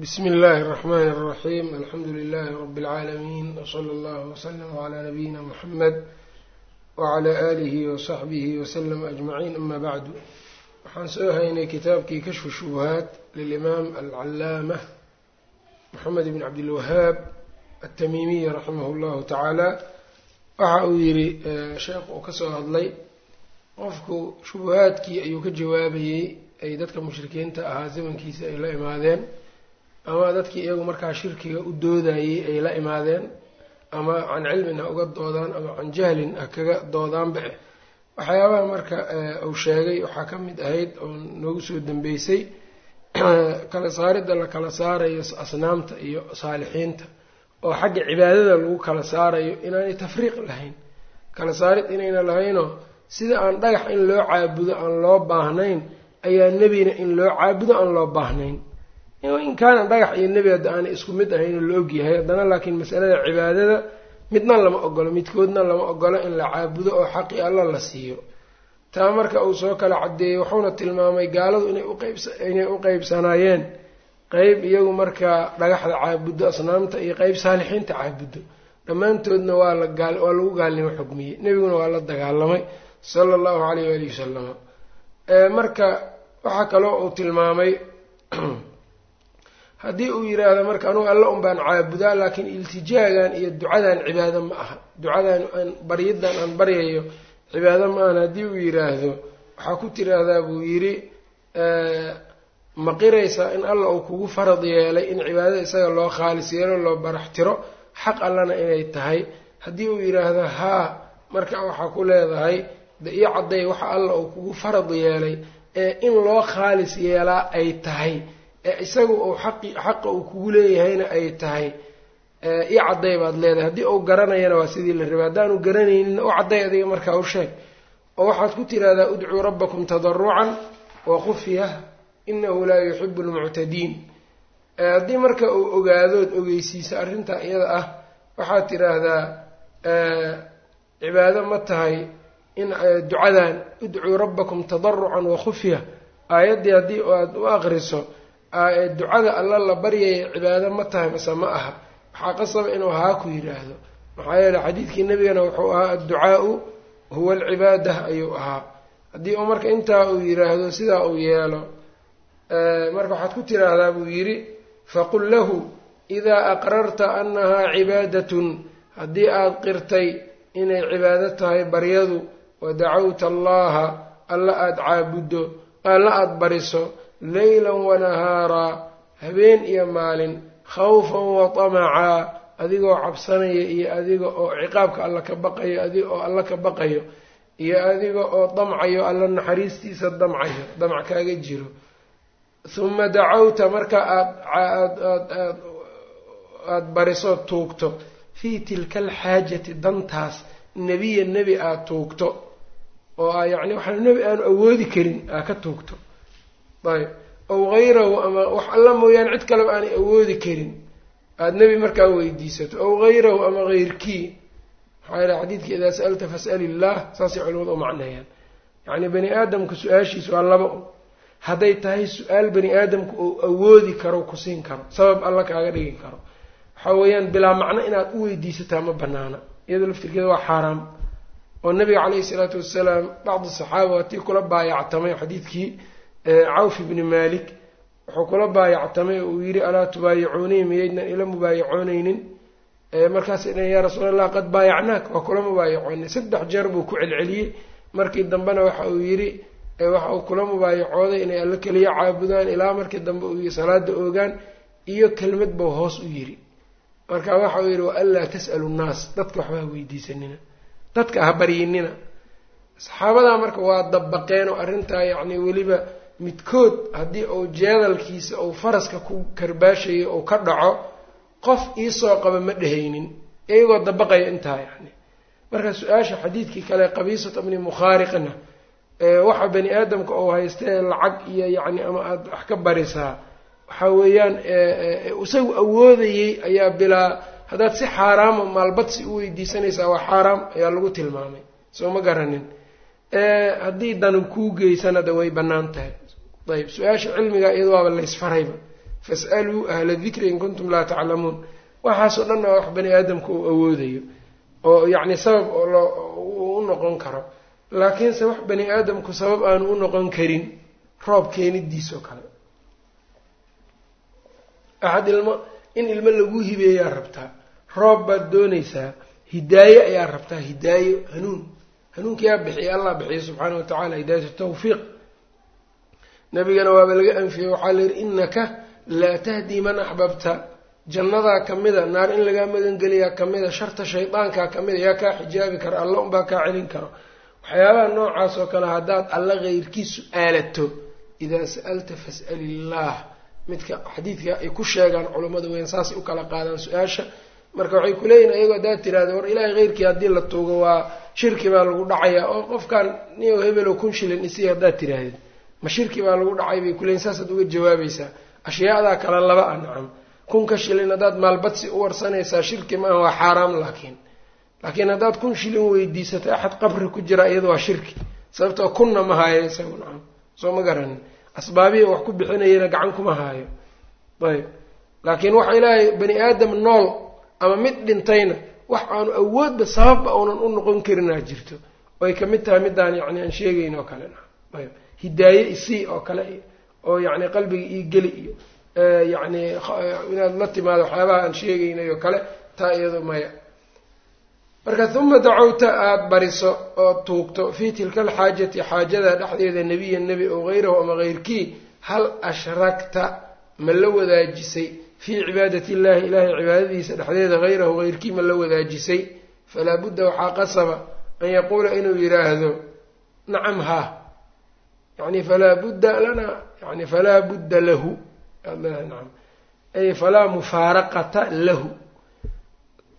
bsm اllahi الرحmn الرaxيm alxamdu لlh رb العaalمين وslى اllه وslm عlى نabiyina mحamed وعlى آlih وصaxbih وslm أجmaعin ama bعdu waxaan soo haynay kitaabkii kashfu shubuhaat lilimaam alcalaamة mxamed bn cabdilwahaab aلtamimiy raximah اllahu tacaala waxa uu yihi sheekh uu kasoo hadlay qofku shubuhaadkii ayuu ka jawaabayey ay dadka mushrikiinta ahaa zamankiisa ay la imaadeen ama dadkii iyagu markaa shirkiga u doodayey ay la imaadeen ama can cilmin ha uga doodaan ama can jahlin ha kaga doodaanba eh. Waxyaabaha marka uu sheegay waxaa ka mid ahayd oo noogu soo dambeysay kala saaridda la kala saarayo asnaamta iyo saalixiinta oo xagga cibaadada lagu kala saarayo inaanay tafriiq lahayn. Kala saarid inayna lahaynoo sida aan dhagax in loo caabudo aan loo baahnayn ayaa nebina in loo caabudo aan loo baahnayn in kaana dhagax iyo nebi hadda aanay isku mid ahaynoo la ogyahay haddana laakiin masalada cibaadada midna lama ogolo midkoodna lama ogolo in la caabudo oo xaqi alla la siiyo. Taa marka uu soo kala caddeeyey wuxuuna tilmaamay gaaladu inay u qeybsanaayeen. Qeyb iyagu markaa dhagaxda caabuddo asnaamta iyo qeyb saalixiinta caabuddo dhammaantoodna waa la gaal waa lagu gaalnimo xugmiyey nebiguna waa la dagaalamay sala allahu caleyh waalihi wasalama marka waxaa kaloo uu tilmaamay haddii uu yidhaahdo marka anugu alla un baan caabudaa laakiin iltijaagan iyo ducadan cibaado ma aha. Ducadan aan baryadan aan baryayo cibaado ma ahan haddii uu yidhaahdo waxaa ku tiraahdaa buu yidhi ma qiraysaa in alla uu kugu farad yeelay in cibaadada isaga loo khaalis yeelo loo barax tiro? Xaq allana inay tahay. Haddii uu yidhaahdo haa marka waxaa ku leedahay de iyo cadday waxa alla uu kugu farad yeelay ee in loo khaalis yeelaa ay tahay ee isagu uu xaqi xaqa uu kugu leeyahayna ay tahay iyo cadday baad leedahay. Haddii uu garanayana waa sidii la rabay haddaanu garanaynin u cadday adiga markaa u sheeg. Oo waxaad ku tiraahdaa udcuu rabbakum tadarucan wa khufyah inahu laa yuxibu lmuctadiin haddii marka uu ogaadood ogeysiisa arrintaa iyada ah waxaad tiraahdaa cibaado ma tahay in ducadan udcuu rabbakum tadarucan wa khufya aayaddii haddii aad u aqriso ducada alla la baryaya cibaado ma tahay mase ma aha. Waxaa qasaba inuu haa ku yidhaahdo. Maxaa yeele xadiidkii nebigana wuxuu ahaa adducaau huwa alcibaadah ayuu ahaa. Haddii uu marka intaa uu yidhaahdo sidaa uu yeelo marka waxaad ku tiraahdaa buu yidhi faqul lahu idaa aqrarta annahaa cibaadatun haddii aad qirtay inay cibaado tahay baryadu wadacawta allaha alla aada caabuddo alla aada bariso leylan wanahaaraa habeen iyo maalin khawfan wa tamacaa adigoo cabsanaya iyo adiga oo ciqaabka alla ka baqayo oo alla ka baqayo iyo adiga oo damcayo alla naxariistiisa damcayo damc kaaga jiro. Huma dacawta marka aad aad aada bariso tuugto. Fii tilka alxaajati dantaas nebiya nebi aada tuugto. Oo a yacni waxaa nebi aanu awoodi karin aa ka tuugto ayb aw hayrahu ama wax alla mooyaane cid kaleba aanay awoodi karin. Aada nebi markaa weydiisato aw hayrahu ama hayrkii maxaa yale xadiidkii idaa sa'alta fas'al illaah saasay culimadu u macneeyaan. Yacni bani aadamka su'aashiisa waa laba un hadday tahay su'aal bani aadamku uu awoodi karo ku siin karo sabab alla kaaga dhigi karo. Waxaa weeyaan bilaa macno inaad u weydiisataa ma banaana iyadoo laftirkeeda waa xaaraam. Oo nabiga caleyhi isalaatu wassalaam bacdi saxaaba waatii kula baayactamay xadiidkii cawf ibni malik wuxuu kula baayactamay uu yidhi alaa tubaayicuunii? Miyaydnan ila mubaayacooneynin markaasay dhan yaa rasuul allah qad baayacnaak. Waa kula mubaayacoonay saddex jeer buu ku celceliyey. Markii dambena waxa uu yidhi waxa uu kula mubaayacooday inay alla keliya caabudaan ilaa markii dambe uu salaada oogaan iyo kelmad buu hoos u yidhi. Marka waxa uu yidhi waanlaa tas'alu nnaas. Dadka waxba ha weydiisanina. Dadka ha baryinina saxaabadaa marka waa dabaqeen oo arrintaa yacni weliba midkood haddii uu jeedalkiisa uu faraska ku karbaashayo uu ka dhaco qof iisoo qaba ma dhehaynin iyagoo dabaqaya intaa yacni. Marka su'aasha xadiidkii kale qabiisata bni mukhaariqna waxa bani aadamka uu haystee lacag iyo yacni ama aada wax ka barisaa. Waxaa weeyaan isagu awoodayey ayaa bilaa haddaad si xaaraama maalbadsi u weydiisanaysaa waa xaaraam ayaa lagu tilmaamay. Soo ma garanin. Haddii danu kuu geysanada way bannaan tahay ayb su'aasha cilmiga iyada waaba laysfarayba fas'aluu ahla dikri in kuntum laa taclamuun waxaasoo dhan waa wax bani aadamka uu awoodayo oo yacni sabab uu u noqon karo laakiinse wax bani aadamku sabab aanu u noqon karin roob keenidiisoo kale axad ilmo in ilmo lagu hibeeyaa rabtaa roob baad doonaysaa hidaaye ayaa rabtaa hidaayo hanuun hanuunkiyaa bixiya allah bixiya subxaana wa tacala hidaayatu tawfiiq nabigana waaba laga anfiyey waxaa la yidhi innaka laa tahdii man axbabta jannadaa ka mida naar in lagaa magangeliyaa ka mida sharta shaydaankaa ka mida yaa kaa xijaabi kara alla unbaa kaa celin karo. Waxyaabaha noocaas oo kale haddaad alla keyrkiisu aalato idaa sa'alta fas'al illaah midka xadiidka ay ku sheegaan culammada weyn saasay u kala qaadaan su'aasha. Marka waxay kuleeyihin ayagoo haddaad tiraahda war ilaahay keyrkii haddii la tuugo waa shirki baa lagu dhacayaa oo qofkan niyow hebelow kun shilin isii haddaad tiraahdeed ma shirki baa lagu dhacay bay kuleeyihin saasaad uga jawaabaysaa ashyaadaa kale laba ah nacam. Kunka shilin haddaad maalbadsi u warsanaysaa shirki maaha waa xaaraam laakiin. Laakiin haddaad kun shilin weydiisato axad qabri ku jira iyada waa shirki. Sababtoo kunna ma haayo isagu nacam. Soo ma garanin asbaabihii wax ku bixinayana gacan kuma haayo. Ayb. Laakiin waxa ilaahay bani aadam nool ama mid dhintayna wax aanu awoodba sababba uunan u noqon karinaa jirto. Oay ka mid tahay middaan yacni aan sheegayn oo kale ayb hidaaye isii oo kale oo yacni qalbiga ii geli iyo yacni inaad la timaado waxyaabaha aan sheegaynay oo kale taa iyado maya. Marka uma dacowta aada bariso oo tuugto fii tilka alxaajati xaajada dhexdeeda nebiya nebi oo hayrahu ama heyrkii hal ashrakta ma la wadaajisay? Fii cibaadati illahi ilaahay cibaadadiisa dhexdeeda hayrahu heyrkii ma la wadaajisay? Falaa budda waxaa qasaba an yaquula inuu yidhaahdo nacam haa yani falaa budda lana yani falaa budda lahu nacam ay falaa mufaaraqata lahu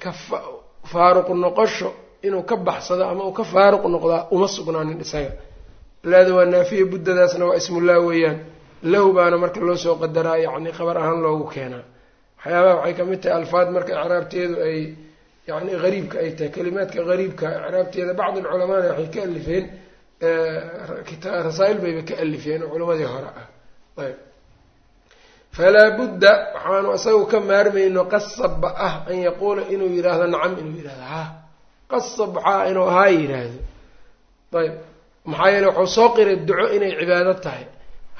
ka faaruq noqosho inuu ka baxsado ama uu ka faaruq noqdaa uma sugnaanin isaga laada waa naafiya buddadaasna waa ismullah weeyaan lahu baana marka loo soo qadaraa yacni khabar ahaan loogu keenaa waxyaabaha waxay ka mid tahay alfaad marka icraabteedu ay yani hariibka ay tahay kalimaadka hariibka icraabteeda bacd alculamaana waxay ka alifeen rasaa-il bayba ka alifeen oo culamadii hore ah. Ayb. Falaa budda waxaanu isagu ka maarmayno qasabba ah an yaquula inuu yidhaahdo nacam inuu yidhahdo haa qasab waxaa inuu haa yidhaahdo. Ayb. Maxaa yeele wuxuu soo qiray duco inay cibaado tahay.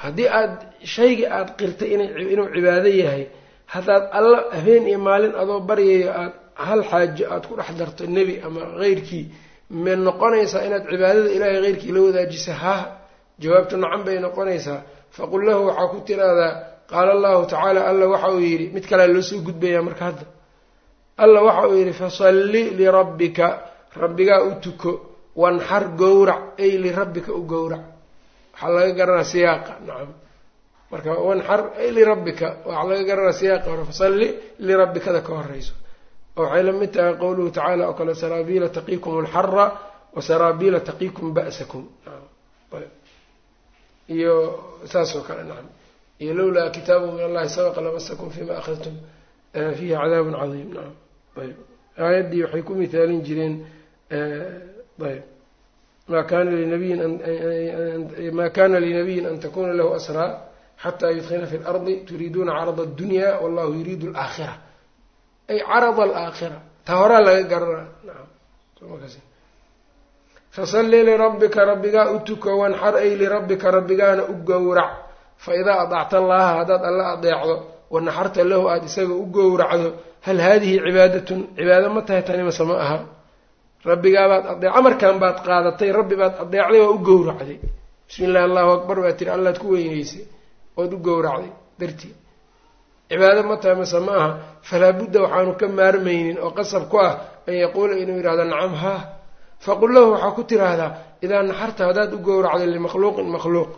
Haddii aad shaygii aada qirtay inuu cibaado yahay haddaad alla habeen iyo maalin adoo baryayo aad hal xaajo aada ku dhex darto nebi ama heyrkii ma noqonaysaa inaad cibaadada ilaahay heyrkii la wadaajisa? Haa jawaabtu nacam bay noqonaysaa. Faqul lahu waxaa ku tiraahdaa qaala allahu tacaala alla waxa uu yidhi mid kalea loo soo gudbayaa marka hadda. Alla waxa uu yidhi fasalli lirabbika rabbigaa u tuko wanxar gowrac ay lirabbika u gowrac. Waxaa laga garanaa siyaaqa nacam. Marka wanxar ay lirabbika. Waxaa laga garanaa siyaaqa hore fasalli lirabbikada ka horeyso waxay la mid tahay qowluhu tacaala oo kale saraabiila taqiikum alxara wa saraabiila taqiikum ba'sakum iyo saas oo kale nacam iyo lowlaa kitaabu min allahi sabaqa lamasakum fima akhadtum fiihi cadaabun cadiim nacam ayb aayaddii waxay ku mithaalin jireen ayb ma kana linabiyin ma kana linabiyin an takuna lahu asraa xataa yudkina fi lardi turiiduuna carada addunya wallahu yuriidu alaakhira ay carada alaakhira taa horaa laga garanaa fasalli lirabbika rabbigaa u tuko wanxar ay lirabbika rabbigaana u gowrac fa idaa adacta allaha haddaad alla adeecdo wanaxarta lahu aada isaga u gowracdo hal haadihi cibaadatun cibaado ma tahay tani mase ma aha rabbigaabaad adeec amarkan baad qaadatay rabbi baad adeecday waa u gowracday bismi illahi allahu akbar baad tiri allaad ku weyneysay ood u gowracday dartii cibaado ma tahay mase ma aha. Falaa budda waxaanu ka maarmaynin oo qasab ku ah an yaquula inuu yidhahdo nacam haa faqul lahu waxaa ku tiraahdaa idaa naxarta haddaad u gowracdo limakhluuqin makhluuq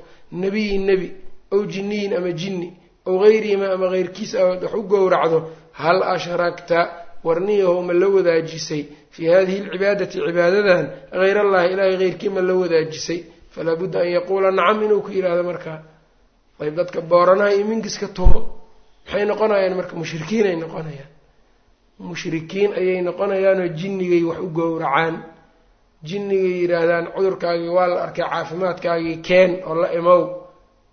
nebiyin nebi ow jinniyin ama jinni ow hayrihima ama heyrkiis a wax u gowracdo hal ashragta warniyahow ma la wadaajisay. Fii hadihi alcibaadati cibaadadan hayr allahi ilaahay heyrkii ma la wadaajisay. Falaa budda an yaquula nacam inuu ku yidhaahdo markaa. Ayb dadka booranaha iyo mingiska tumo maxay noqonayaan marka mushrikiin ay noqonayaan. Mushrikiin ayay noqonayaanoo jinnigay wax u gowracaan. Jinnigay yidhaahdaan cudurkaagii waa la arkay caafimaadkaagii keen oo la imow.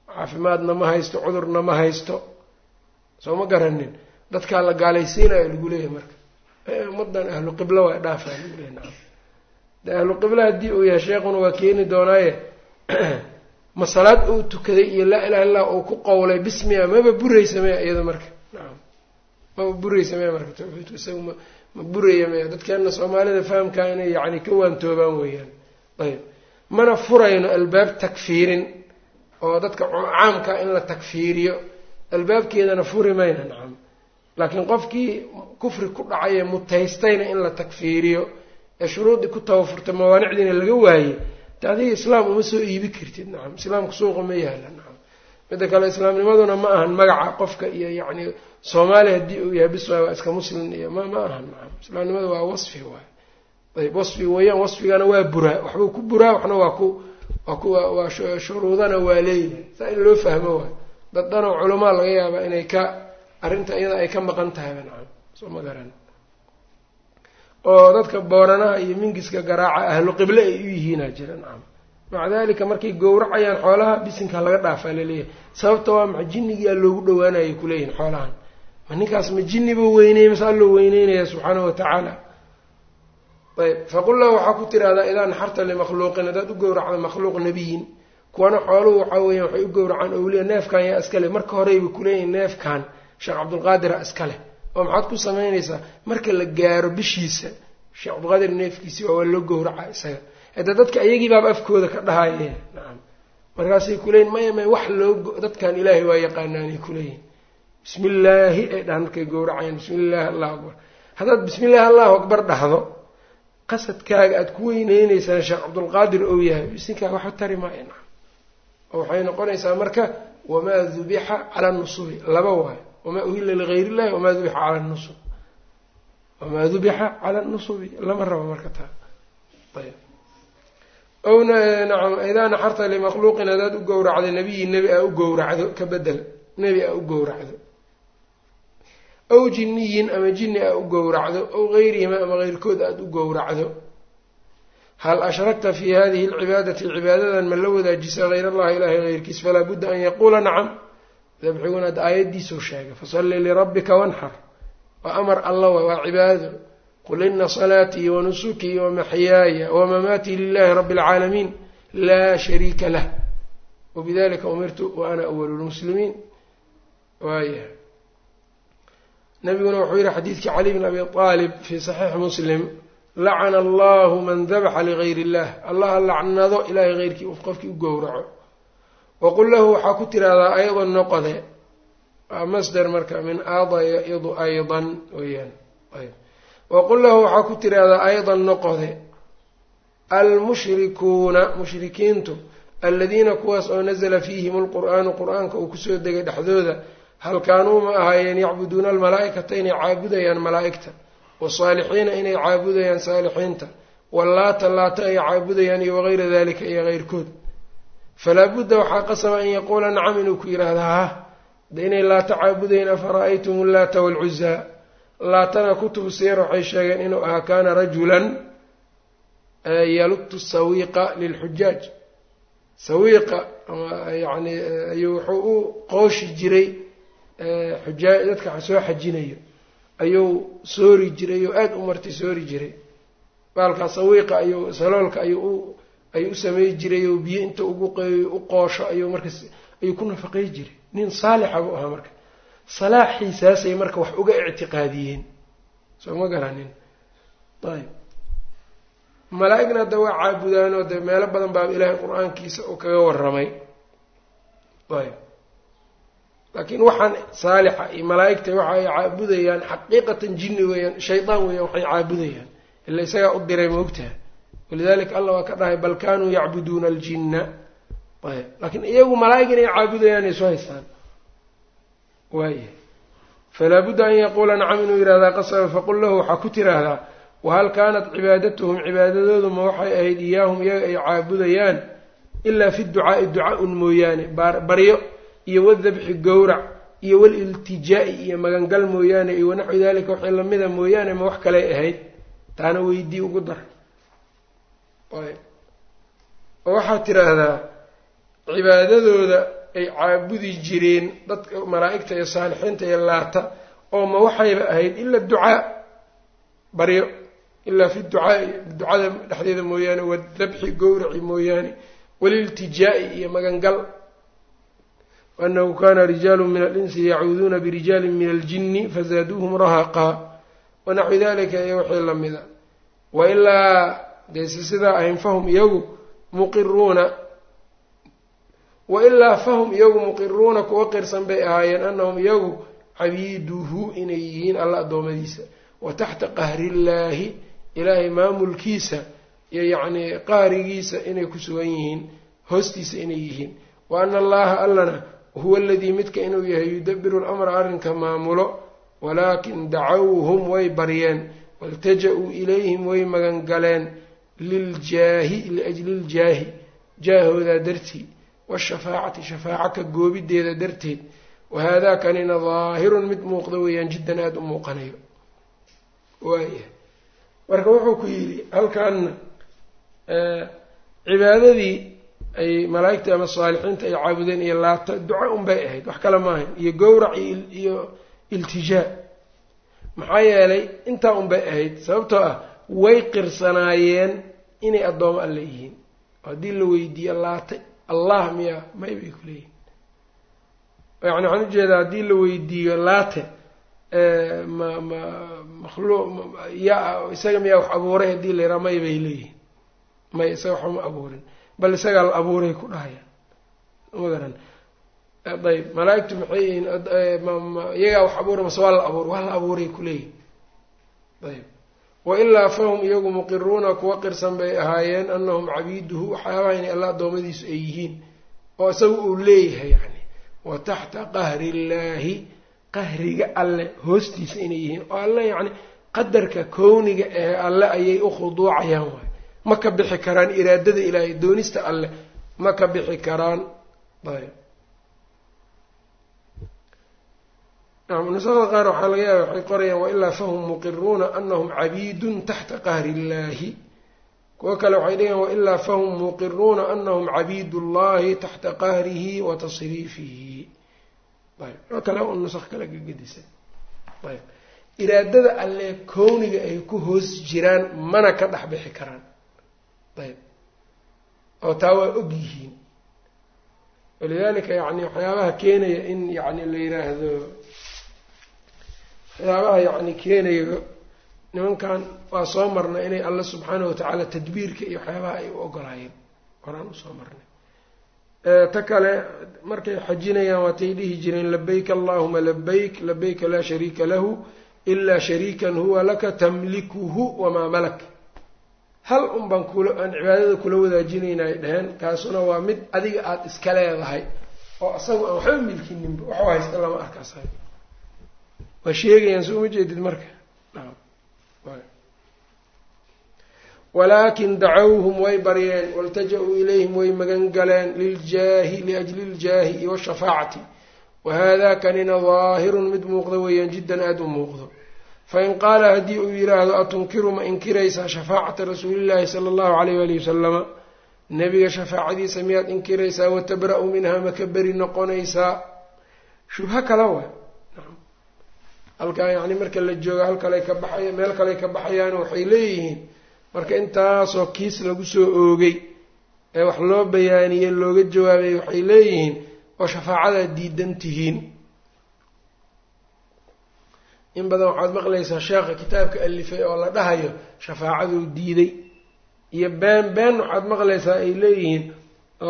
Caafimaadna ma haysto cudurna ma haysto. Soo ma garanin. Dadkaa la gaalaysiinayo lagu leeyahay marka. Ummadan ahlu qibla waa dhaafaa lagu leeyahy nacam de ahlu qibla haddii uu yahay sheekuna waa keeni doonaaye ma salaad uu tukaday iyo laa ilaha illah uu ku qowlay bismiya maba buraysa maya iyada marka. Nacam maba buraysa maya marka tawxiidku isaga ma ma buraya maya. Dadkeena soomaalida fahamkaa inay yacni ka waantoobaan weeyaan. Ayb. Mana furayno albaab takfiirin oo dadka caamka in la takfiiriyo. Albaabkeedana furi mayna nacam laakiin qofkii kufri ku dhacay mutaystayna in la takfiiriyo ee shuruuddii ku tawafurtay mawaanicdiina laga waayey adiga islaam uma soo iibi kartid nacam islaamka suuqa ma yaalla nacam midda kale islaamnimaduna ma ahan magaca qofka iyo yacni soomaaliya haddii uu yahay biswaay waa iska muslim iyo ma ma ahan nacam islaamnimada waa wasfi waay ayb wasfi weeyaan wasfigana waa buraa. Waxbuu ku buraa waxna waa ku waa ku waa shuruudana waa leeyahay saa in loo fahmo waay dad dhanoo culamaa laga yaabaa inay ka arrinta iyada ay ka maqan tahayba nacam soo ma garan oo dadka booranaha iyo mingiska garaaca ahlu qible ay u yihiinaa jira. Nacam maca dalika markay gowracayaan xoolaha bisinka laga dhaafaa la leeyahay sababta waa maxa jinnigiyaa loogu dhawaanayay kuleeyihin xoolahan. Ma ninkaas ma jinniba weyneeyey mase alloo weyneynaya subxaanahu watacaala ayb. Faqul lahu waxaa ku tirahdaa idaa naxarta limakhluuqin haddaad u gowracda makhluuq nebiyin kuwana xooluhu waxaa weeyaan waxay u gowracaan owliya neefkan yaa iskale marka horeyba kuleeyihin neefkan sheekh cabdulqaadira iskale oo maxaad ku samaynaysaa marka la gaaro bishiisa sheekh cabdulqaadir neefkiisi waa waa loo gowracaa isaga. Hadda dadka ayagii baaba afkooda ka dhahayeen nacam. Markaasay kuleeyihin maya maya wax loo dadkan ilaahay waa yaqaanaanay kuleeyihin bismi illaahi ay dhahan markay gowracayaan bismi illaahi allahu akbar. Haddaad bismi illaahi allahu akbar dhahdo qasadkaaga aada ku weyneynaysaa sheekh cabdulqaadir ou yahay bisinkaa waxba tari maayo nacam. Oo waxay noqonaysaa marka wamaa dubixa cala nusubi laba waayo wamaa uhila ligayr illahi wamaa dubixa cala nusub wamaa dubixa cala nusubi lama rabo marka taa ayb owna nacam idaa naxarta limakhluuqin hadaad u gowracdo nebiyi nebi aa u gowracdo ka bedel nebi aa u gowracdo aw jinniyin ama jinni aa u gowracdo aw gayrihima ama keyrkood aada u gowracdo hal ashragta fi hadihi alcibaadati cibaadadan ma la wadaajisa hayr allahi ilaahay heyrkiis falaa budda an yaquula nacam dabxiguna ad aayaddiisuu sheegay fasalli lirabbika wanxar waa amar alla waay waa cibaado qul ina salaatii wanusukii wamaxyaaya wamamaatii lilahi rabbi alcaalamiin laa shariika lah wabidalika umirtu wa ana awalu lmuslimiin waaya nabiguna wuxuu yihi xadiidkii cali bn abi aalib fii saxiixi muslim lacana allahu man dabaxa ligayr illah allaha lacnado ilaahay heyrkii qofkii u gowraco waqul lahu waxaa ku tirahdaa aydan noqode waa masder marka min aada yaidu aydan weyaan waqul lahu waxaa ku tirahdaa aydan noqode almushrikuuna mushrikiintu aladiina kuwaas oo nazla fiihim alqur'aanu qur'aanka uu ku soo degay dhexdooda hal kaanuu ma ahaayeen yacbuduuna almalaa'ikata inay caabudayaan malaa'igta wasaalixiina inay caabudayaan saalixiinta wallaata laata ay caabudayaan iyo wagayra dalika iyo keyrkood falaa budda waxaa qasaba an yaquula nacam inuu ku yidhaahda hah de inay laata caabudayeen afara'aytum allaata waalcuzaa laatana kutubu siyar waxay sheegeen inuu ahaa kaana rajulan yalutu sawiiqa lilxujaaj sawiiqa yani ayuu wuxuu u qooshi jiray xujaa dadka soo xajinayo ayuu soori jiray oo aada u martay soori jiray. Baalkaa sawiiqa ayuu saloolka ayuu u ayuu u samey jiray oo biyo inta ugu u qoosho ayuu markas ayuu ku nafaqey jiray. Nin saalixa buu ahaa marka. Salaaxiisaasay marka wax uga ictiqaadiyeen. Soo ma garanin ayb malaa-igna hadda waa caabudaanoo dee meelo badan baa ilaahay qur'aankiisa uu kaga warramay. Ayb laakiin waxaan saalixa iyo malaa-igta waxa ay caabudayaan xaqiiqatan jinni weeyaan shaydaan weeyaan waxay caabudayaan. Ila isagaa u diray maogtaha walidalika allah waa ka dhahay bal kanuu yacbuduuna aljinna. Ayb laakiin iyagu malaa-ig inay caabudayaan ay soo haystaan. Waaya falaa budda an yaquula nacam inuu yihahdaa qasaba faqul lahu waxaa ku tiraahdaa wahal kaanat cibaadatuhum cibaadadoodu ma waxay ahayd iyaahum iyaga ay caabudayaan ilaa fi ducaai ducaa-un mooyaane baryo iyo wadabxi gowrac iyo waliltijaa-i iyo magangal mooyaane iyo wanaxwi dalika waxay lamida mooyaane ma wax kaley ahayd. Taana weydii ugu dar oo waxaad tiraahdaa cibaadadooda ay caabudi jireen dadka malaa'igta iyo saalixiinta iyo laata oo ma waxayba ahayd ila ducaa baryo ilaa fi ducaai ducada dhexdeeda mooyaane wadabxi gowraci mooyaane waliltijaa'i iyo magangal. Waanahu kana rijaalu min alinsi yacuuduuna birijaali min aljini fazaaduuhum rahaqaa wanaxwi dalika iyo wixii lamida wailaa dayse sidaa ahayn fahum iyagu muqiruuna. Wailaa fahum iyagu muqiruuna kuwa qirsan bay ahaayeen anahum iyagu cabiiduhu inay yihiin alla addoommadiisa wa taxta qahrillaahi ilaahay maamulkiisa iyo yacnii qahrigiisa inay ku sugan yihiin hoostiisa inay yihiin. Wa ana allaha allana huwa aladii midka inuu yahay yudabiru lamra arrinka maamulo walaakin dacawhum way baryeen waltaja-uu ilayhim way magangaleen liljaahi liajli ljaahi jaahoodaa dartii washafaacati shafaaca ka goobideeda darteed wahaadaa kanina daahirun mid muuqda weeyaan jiddan aada u muuqanayo waaya marka wuxuu ku yidhi halkaanna cibaadadii ay malaa'igta ama saalixiinta ay caabudeen iyo laata duco unbay ahayd wax kale ma ahayn iyo gowrac iyo iltijaa maxaa yeelay intaa unbay ahayd sababtoo ah way qirsanaayeen inay addoomo alle yihiin haddii la weydiiyo laata allah miyaa may bay ku leeyihiin yani waxaan u jeedaa haddii la weydiiyo laate ma ma makhluuq yaa isaga miyaa wax abuuray haddii la yidhaha may bay leeyihiin may isaga waxba ma abuurin. Bal isagaa la abuuray ku dhahayaan ma garan. Ayb malaa-igtu maxay yihiin iyagaa wax abuuray mase waa la abuuray waa la abuuray kuleeyihin ayb wailaa fahum iyagu muqiruuna kuwa qirsan bay ahaayeen anahum cabiiduhu waxyaabaha inay alla addoommadiisu ay yihiin oo isaga uu leeyahay yani wa taxta qahri illaahi qahriga alle hoostiisa inay yihiin oo alle yacni qadarka kowniga ee alle ayay u khuduucayaan waay. Ma ka bixi karaan iraadada ilaahay doonista alle ma ka bixi karaan ayb nusada qaar waxaa laga yaaba waxay qorayaan wailaa fahum muqiruuna anahum cabiidun taxta qahri illaahi kuwo kale waxay dhigayaan wailaa fahum muqiruuna anahum cabiid ullahi taxta qahrihi wa tasriifihi. Ayb oo kale un nusaq kale gagedisa ayb iraadada alle kowniga ay ku hoos jiraan mana ka dhex bixi karaan. Ayb oo taa waa og yihiin. Walidalika yani waxyaabaha keenaya in yani la yiraahdo waxyaabaha yacni keenayo nimankan waa soo marnay inay alla subxaana watacaala tadbiirka iyo waxyaabaha ay u ogolaayeen. Horaan u soo marnay. Ta kale markay xajinayaan waatay dhihi jireen labayk allahuma labayk labayka laa shariika lahu ilaa shariikan huwa laka tamlikuhu wamaa malak. Hal un baan kula aan cibaadada kula wadaajinayna ay dheheen kaasuna waa mid adiga aada iska leedahay oo isaga aan waxba milkininba waxu haysta lama arkaas waa sheegayaan soo uma jeedid marka. Walaakin dacawhum way baryeen waltaja-uu ilayhim way magan galeen liljaahi liajli ljaahi iyo washafaacati wahaadaa kanina daahirun mid muuqda weeyaan jiddan aada u muuqdo. Fain qaala haddii uu yidhaahdo atunkiru ma inkiraysaa shafaacata rasuulillaahi sala allahu calayh waalihi wasalama nebiga shafaacadiisa miyaad inkiraysaa watabra-u minhaa ma ka beri noqonaysaa? Shubho kala wa halkaa yacni marka la joogo halkalay ka baxaya meel kaley ka baxayaan waxay leeyihiin. Marka intaasoo kiis lagu soo oogay ee wax loo bayaaniyey looga jawaabay waxay leeyihiin oo shafaacadaad diidan tihiin. In badan waxaad maqlaysaa sheekha kitaabka alifay oo la dhahayo shafaacaduu diiday. Iyo been been waxaad maqlaysaa ay leeyihiin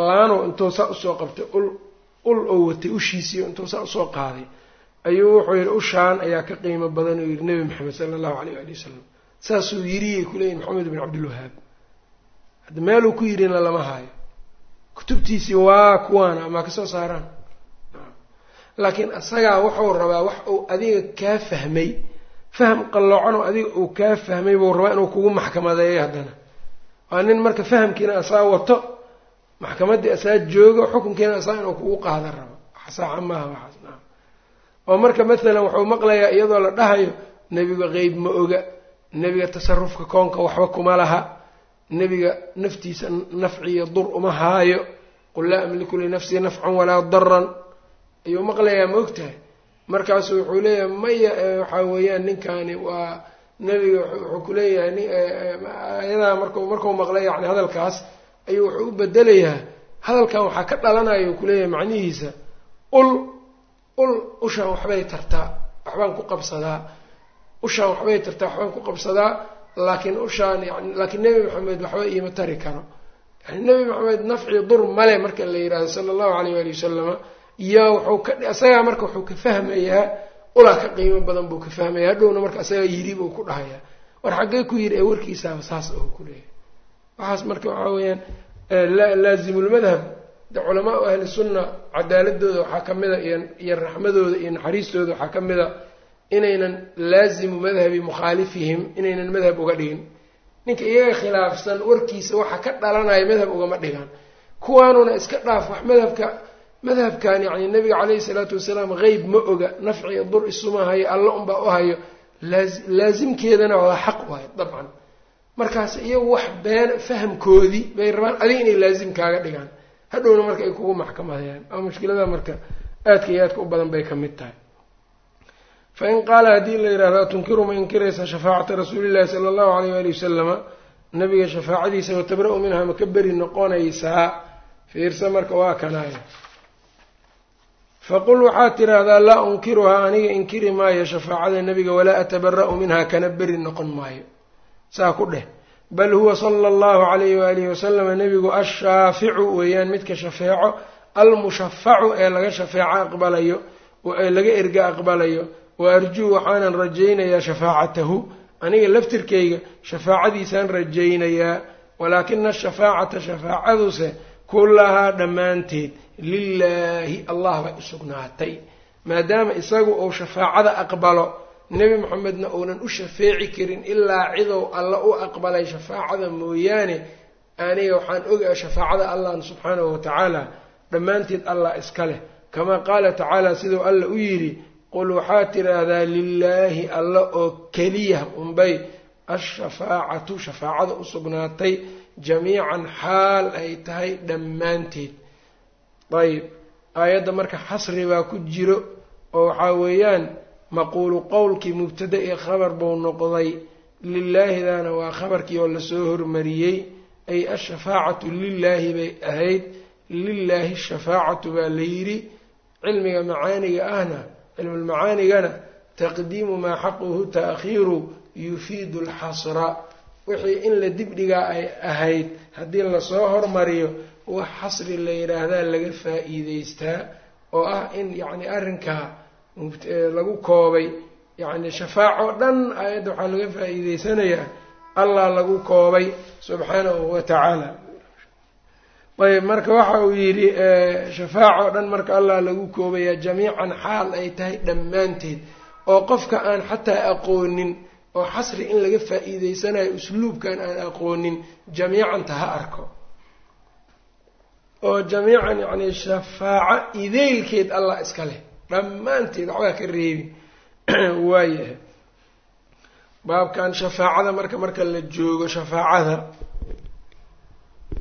laanow intuu saa u soo qabtay ul ul oo watay ushiisiiyo intuu saa u soo qaaday ayuu wuxuu yidhi ushaan ayaa ka qiimo badan uu yidhi nebi maxamed sala allahu alayh ali wasalam saasuu yiriyay kuleeyihin maxamed bin cabdilwahaab hadda meeluu ku yidhina lama haayo kutubtiisii waa kuwaana amaa ka soo saaraan. Laakiin isagaa wuxuu rabaa wax uu adiga kaa fahmay. Faham qalloocanoo adiga uu kaa fahmay buu rabaa inuu kugu maxkamadeeyo haddana. Waa nin marka fahamkiina asaa wato maxkamaddii asaa joogo xukunkiina asaa inuu kugu qaadan rabo. Saaca maaha oo marka maalan wuxuu maqlayaa iyadoo la dhahayo nebiga qeyb ma oga nebiga tasarufka koonka waxba kuma laha nebiga naftiisa nafci iyo dur uma haayo. Qul laa amliku linafsii nafcan walaa daran ayuu maqlayaa ma ogtahay. Markaasu wuxuu leeyahay maya waxaa weeyaan ninkani waa nebiga wuxuu ku leeyahay ayadaa marku markuu maqlay yani hadalkaas ayuu wuxuu u bedelayaa hadalkan waxaa ka dhalanaya uu kuleeyahay macnihiisa ul ul ushaan waxbay tartaa waxbaan ku qabsadaa. Ushaan waxbay tartaa waxbaan ku qabsadaa laakiin ushaan yani laakiin nebi maxamed waxba iima tari karo. Yani nebi maxamed nafci dur male marka la yidhahdo sala allahu alayh waali wasalama iyo wuxuu ka isagaa marka wuxuu ka fahmayaa ulaa ka qiimo badan buu ka fahmaya hadhowna marka isagaa yidhi buu ku dhahayaa war xaggee ku yidhi ee warkiisaaba saas oo kuleeyahay waxaas marka waxaa weeyaan laazimulmadhab de culamaau ahli sunna cadaaladooda waxaa ka mida iyo raxmadooda iyo naxariistooda waxaa ka mida inaynan laazimu madhabi mukhaalifihim inaynan madhab uga dhigin. Ninka iyaga khilaafsan warkiisa waxa ka dhalanaya madhab ugama dhigaan kuwaanuna iska dhaaf wax madhabka madhabkan yacni nabiga caleyhi salaatu wasalaam qeyb ma oga nafciga dur isuma hayo alla unbaa u hayo. Laasimkeedana waa xaq waayo dabcan. Markaas iyagu wax been fahamkoodii bay rabaan adiga inay laazim kaaga dhigaan hadhowna marka ay kugu maxkamadayaan ama mushkilada marka aadka iyo aadka u badan bay ka mid tahay. Fa in qaala haddii la yidhahdo tunkiru ma inkiraysa shafaacata rasuulillahi sala allahu alayh waali wasalama nabiga shafaacadiisa watabra-u minha ma ka beri noqonaysaa? Fiirsa marka waa kanaaya faqul waxaad tidhaahdaa laa unkiruhaa aniga inkiri maayo shafaacada nebiga walaa atabara-u minha kana beri noqon maayo. Saa ku dheh bal huwa sala allahu calayhi waalihi wasalama nebigu ashaaficu weeyaan midka shafeeco almushafacu ee laga shafeeco aqbalayo ee laga erga aqbalayo wa arjuu waxaanan rajaynayaa shafaacatahu. Aniga laftirkayga shafaacadiisaan rajaynayaa walaakina ashafaacata shafaacaduse kullahaa dhammaanteed. Lilaahi allah bay u sugnaatay. Maadaama isagu uu shafaacada aqbalo nebi moxamedna uunan u shafeeci karin ilaa cidow alla u aqbalay shafaacada mooyaane. Aniga waxaan ogaa shafaacada allah subxaanahu watacaala dhammaanteed allah iska leh. Kamaa qaala tacaala siduu alla u yidhi qul waxaad tidhaahdaa lilaahi alla oo keliya unbay ashafaacatu shafaacada u sugnaatay jamiican xaal ay tahay dhammaanteed. Ayb aayadda marka xasri baa ku jiro oo waxaa weeyaan maquulu qowlkii mubtada ee khabar buu noqday lilaahidana waa khabarkii oo la soo hormariyey ay ashafaacatu lilaahi bay ahayd lilaahi shafaacatu baa la yidhi cilmiga macaaniga ahna cilmulmacaanigana taqdiimu maa xaquhu taakhiiru yufiidu alxasra wixii in la dibdhigaa ay ahayd haddii la soo hormariyo wax xasri la yidhaahdaa laga faa-iideystaa oo ah in yacni arrinkaa lagu koobay yacni shafaaco dhan aayadda waxaa laga faa-iideysanayaa allah lagu koobay subxaanahu wa tacaala. Ayb marka waxa uu yidhi shafaaco dhan marka allah lagu koobayaa jamiican xaal ay tahay dhammaanteed. Oo qofka aan xataa aqoonin oo xasri in laga faa-iideysanayo usluubkan aan aqoonin jamiicanta ha arko. Oo jamiican yacni shafaaco ideylkeed allah iska leh dhammaanteed waxbaa ka reebi waayahay. Baabkan shafaacada marka marka la joogo shafaacada.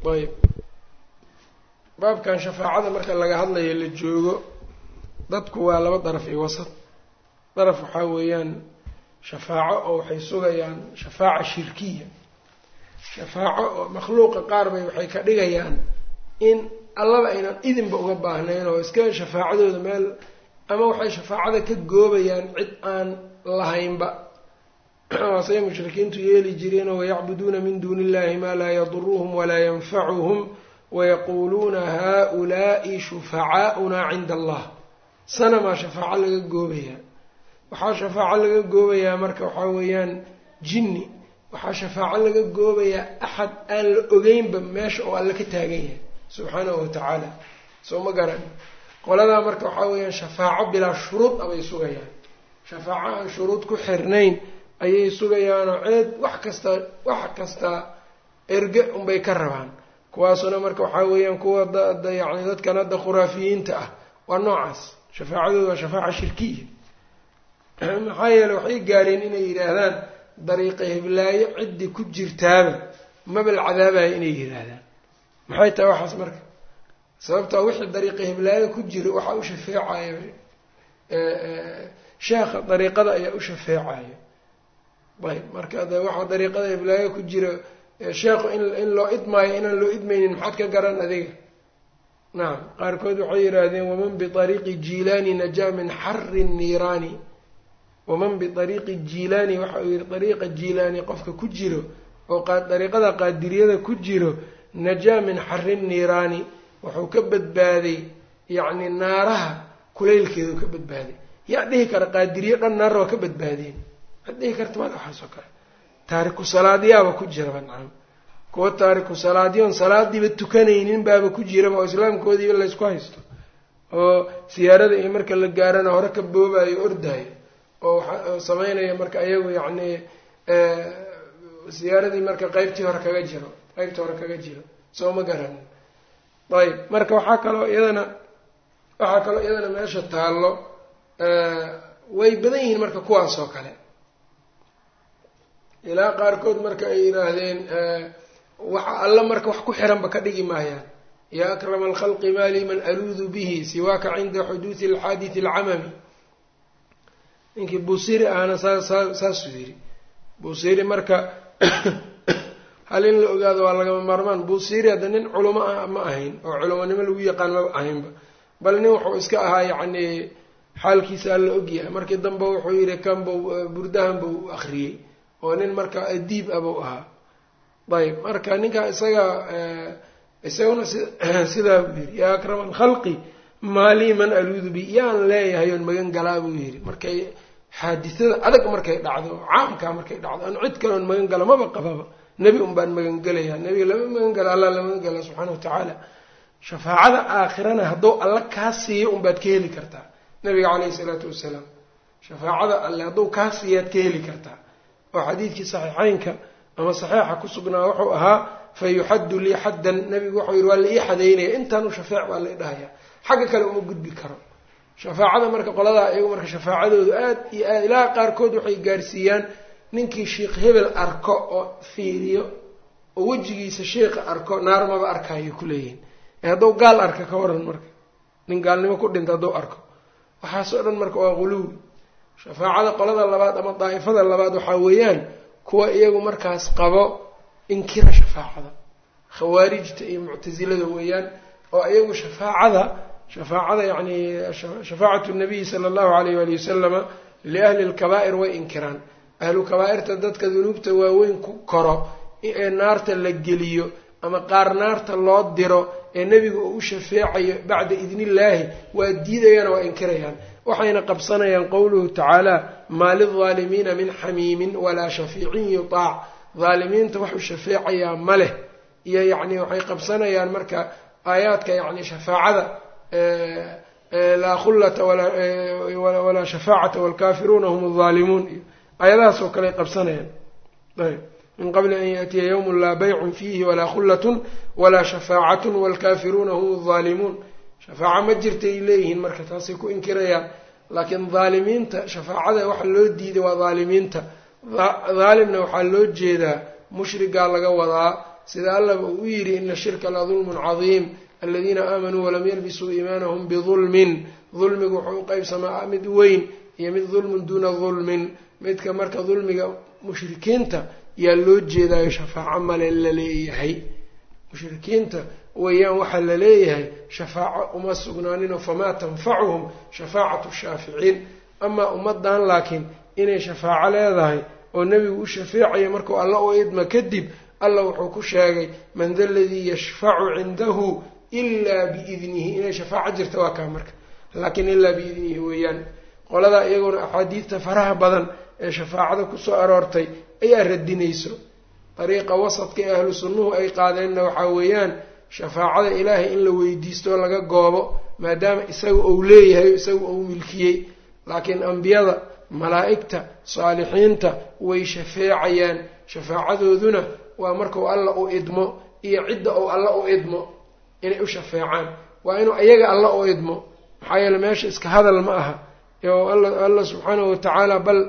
Ayb baabkan shafaacada marka laga hadlayo la joogo dadku waa laba daraf iyo wasad daraf waxaa weeyaan shafaaco oo waxay sugayaan shafaaca shirkiya. Shafaaco oo makhluuqa qaar bay waxay ka dhigayaan in allaba aynan idinba uga baahnayn oo iska shafaacadooda meel ama waxay shafaacada ka goobayaan cid aan lahaynba. Waasay mushrikiintu yeeli jireen oo wayacbuduuna min duuni illahi maa laa yaduruhum walaa yanfacuhum wayaquuluuna haa-ulaa'i shufacaauna cinda allah sanamaa shafaaco laga goobayaa. Waxaa shafaaco laga goobayaa marka waxaa weeyaan jinni. Waxaa shafaaco laga goobayaa axad aan la ogeynba meesha oo alle ka taagan yahay subxaanahu watacaala soo ma garan qoladaa marka waxaa weeyaan shafaaco bilaa shuruud abay sugayaan. Shafaaco aan shuruud ku xirnayn ayay sugayaanoo ceed wax kasta wax kasta erge unbay ka rabaan. Kuwaasuna marka waxaa weeyaan kuwa dada yacni dadkan hadda khuraafiyiinta ah waa noocaas. Shafaacadooda waa shafaaca shirkiya. Maxaa yeele waxay gaareen inay yidhaahdaan dariiqa hiblaayo ciddii ku jirtaaba mabal cadaabaya inay yidhaahdaan. Maxay tahay waxaas marka sababtaa wixii dariiqa hiblaayo ku jiro waxaa u shafeecayo sheekha dariiqada ayaa u shafeecayo ayb marka de waxaa dariiqada hiblaayo ku jiro sheekhu in loo idmaayo inaan loo idmaynin maxaad ka garan adiga? Nacam qaarkood waxay yidhaahdeen waman biariiqi jilaani najaa min xari niiraani. Waman biariiqi jilaani waxa uu yihi dariiqa jilaani qofka ku jiro oo dariiqada qaadiriyada ku jiro najaa min xari niiraani wuxuu ka badbaaday yacni naaraha kulaylkeedu ka badbaaday. Yaa dhihi kara qaadiriyo dhan naar waa ka badbaadeen. Waad dhihi karta mada waxaas oo kale. Taariku salaadyaaba ku jiraba nacam kuwa taariku salaadyoon salaadiiba tukanaynin baaba ku jiraba oo islaamkoodiiba laysku haysto. Oo siyaarada iyo marka la gaarana hore ka boobayo ordaayo. Oo waxa sameynaya marka ayagu yacni siyaaradii marka qeybtii hore kaga jiro qeybtii hore kaga jiro. Soo ma garanin ayb marka waxaa kaloo iyadana waxaa kaloo iyadana meesha taallo way badan yihiin marka kuwaas oo kale. Ilaa qaarkood marka ay yidhaahdeen waxa alla marka wax ku xiranba ka dhigi maayaan. Yaa akrama alkhalqi maali man aluudu bihi siwaaka cinda xuduudi alxaadidi alcamami. Ninkii buusiri ahna saa saa saasuu yidhi. Buusiri marka hal in la ogaado waa lagama maarmaan. Buusiri hadda nin culamo ah ma ahayn oo culamonimo lagu yaqaan maba ahaynba. Bal nin wuxuu iska ahaa yacni xaalkiisa alla ogyahay markii dambe wuxuu yidhi kanbuu burdahan buu akriyey oo nin marka adiib ah buu ahaa. Ayb marka ninkaa isaga isaguna sidaa buu yidhi yaa akrama alkhalqi maalii man aluudu bi? Yaan leeyahay oon magan galaa buu yidhi. Markay xaadisada adag markay dhacdo caamkaa markay dhacdo aan cid kale oon magan gala maba qababa nebi un baan magan gelayaa nebiga lama magan gala allah la magan galaa subxaana wa tacaala shafaacada aakhirana hadduu alla kaa siiyo unbaad ka heli kartaa. Nabiga caleyhi isalaatu wasalaam. Shafaacada alle hadduu kaa siiyaad ka heli kartaa. Oo xadiidkii saxiixeynka ama saxiixa ku sugnaa wuxuu ahaa fa yuxaddu lii xaddan. Nabigu wuxuu yihi waa la ii xadeynaya intaanu shafeec baa la idhahayaa xagga kale uma gudbi karo. Shafaacada marka qoladaa iyagu marka shafaacadoodu aad iyo aad ilaa qaarkood waxay gaarsiiyaan ninkii sheikh hebel arko oo fiiriyo oo wejigiisa sheikha arko naar maba arkaayo kuleeyihin ee hadduu gaal arka ka waran marka. Nin gaalnimo ku dhinta hadduu arko. Waxaasoo dhan marka waa quluwi shafaacada qolada labaad ama daa'ifada labaad waxaa weeyaan kuwa iyagu markaas qabo inkira shafaacada. Khawaarijta iyo muctasilada weeyaan oo iyagu shafaacada shafaacada yacni shafaacatu nabiyi sala allahu alayh waali wasalama liahli lkabaa'ir way inkiraan ahlu kabaa'irta dadka dunuubta waaweyn ku koro ee naarta la geliyo ama qaar naarta loo diro ee nebiga uu u shafeecayo bacda idnillaahi waa diidayaan waa inkirayaan waxayna qabsanayaan qowluhu tacaala maa lildaalimiina min xamiimin walaa shafiicin yutaac. Daalimiinta waxuu shafeecayaa ma leh. Iyo yacni waxay qabsanayaan marka aayaadka yacni shafaacada laa khullata walaa shafaacata waalkaafiruuna hum aldaalimuun iyo ayadahaas oo kale qabsanayaan. Ayb. Min qabli an yaatiya yawmun laa baycun fiihi walaa khullatun walaa shafaacatun waalkaafiruuna hum daalimuun shafaaca ma jirta ay leeyihiin marka taasay ku inkirayaan laakiin daalimiinta shafaacada waxa loo diiday waa daalimiinta daalimna waxaa loo jeedaa mushrigaa laga wadaa sida allaba uu yidhi ina shirka la dulmun cadiim aladiina aamanuu walam yalbisuu iimaanahum bidulmin dulmigu wuxuu u qeybsamaa mid weyn iyo mid dulmun duuna dulmin midka marka dulmiga mushrikiinta yaa loo jeedaayo shafaaco male la leeyahay. Mushrikiinta weeyaan waxaa la leeyahay shafaaco uma sugnaaninoo famaa tanfacuhum shafaacatu shaaficiin. Amaa ummadan laakiin inay shafaaco leedahay oo nebigu u shafeecayo markuu alla u idma kadib alla wuxuu ku sheegay man da ladii yashfacu cindahu ilaa biidnihi inay shafaaco jirta waa kaa marka. Laakiin ilaa biidnihi weeyaan qoladaa iyaguna axaadiidta faraha badan ee shafaacada ku soo aroortay ayaa radinayso. Dariiqa wasadka ee ahlu sunnuhu ay qaadeenna waxaa weeyaan shafaacada ilaahay in la weydiisto laga goobo maadaama isaga uu leeyahay isaga uu milkiyey. Laakiin ambiyada malaa'igta saalixiinta way shafeecayaan. Shafaacadooduna waa markuu alla u idmo iyo cidda uu alla u idmo inay u shafeecaan. Waa inuu iyaga alla u idmo. Maxaa yeele meesha iska hadal ma aha oo alla subxaanahu watacaala bal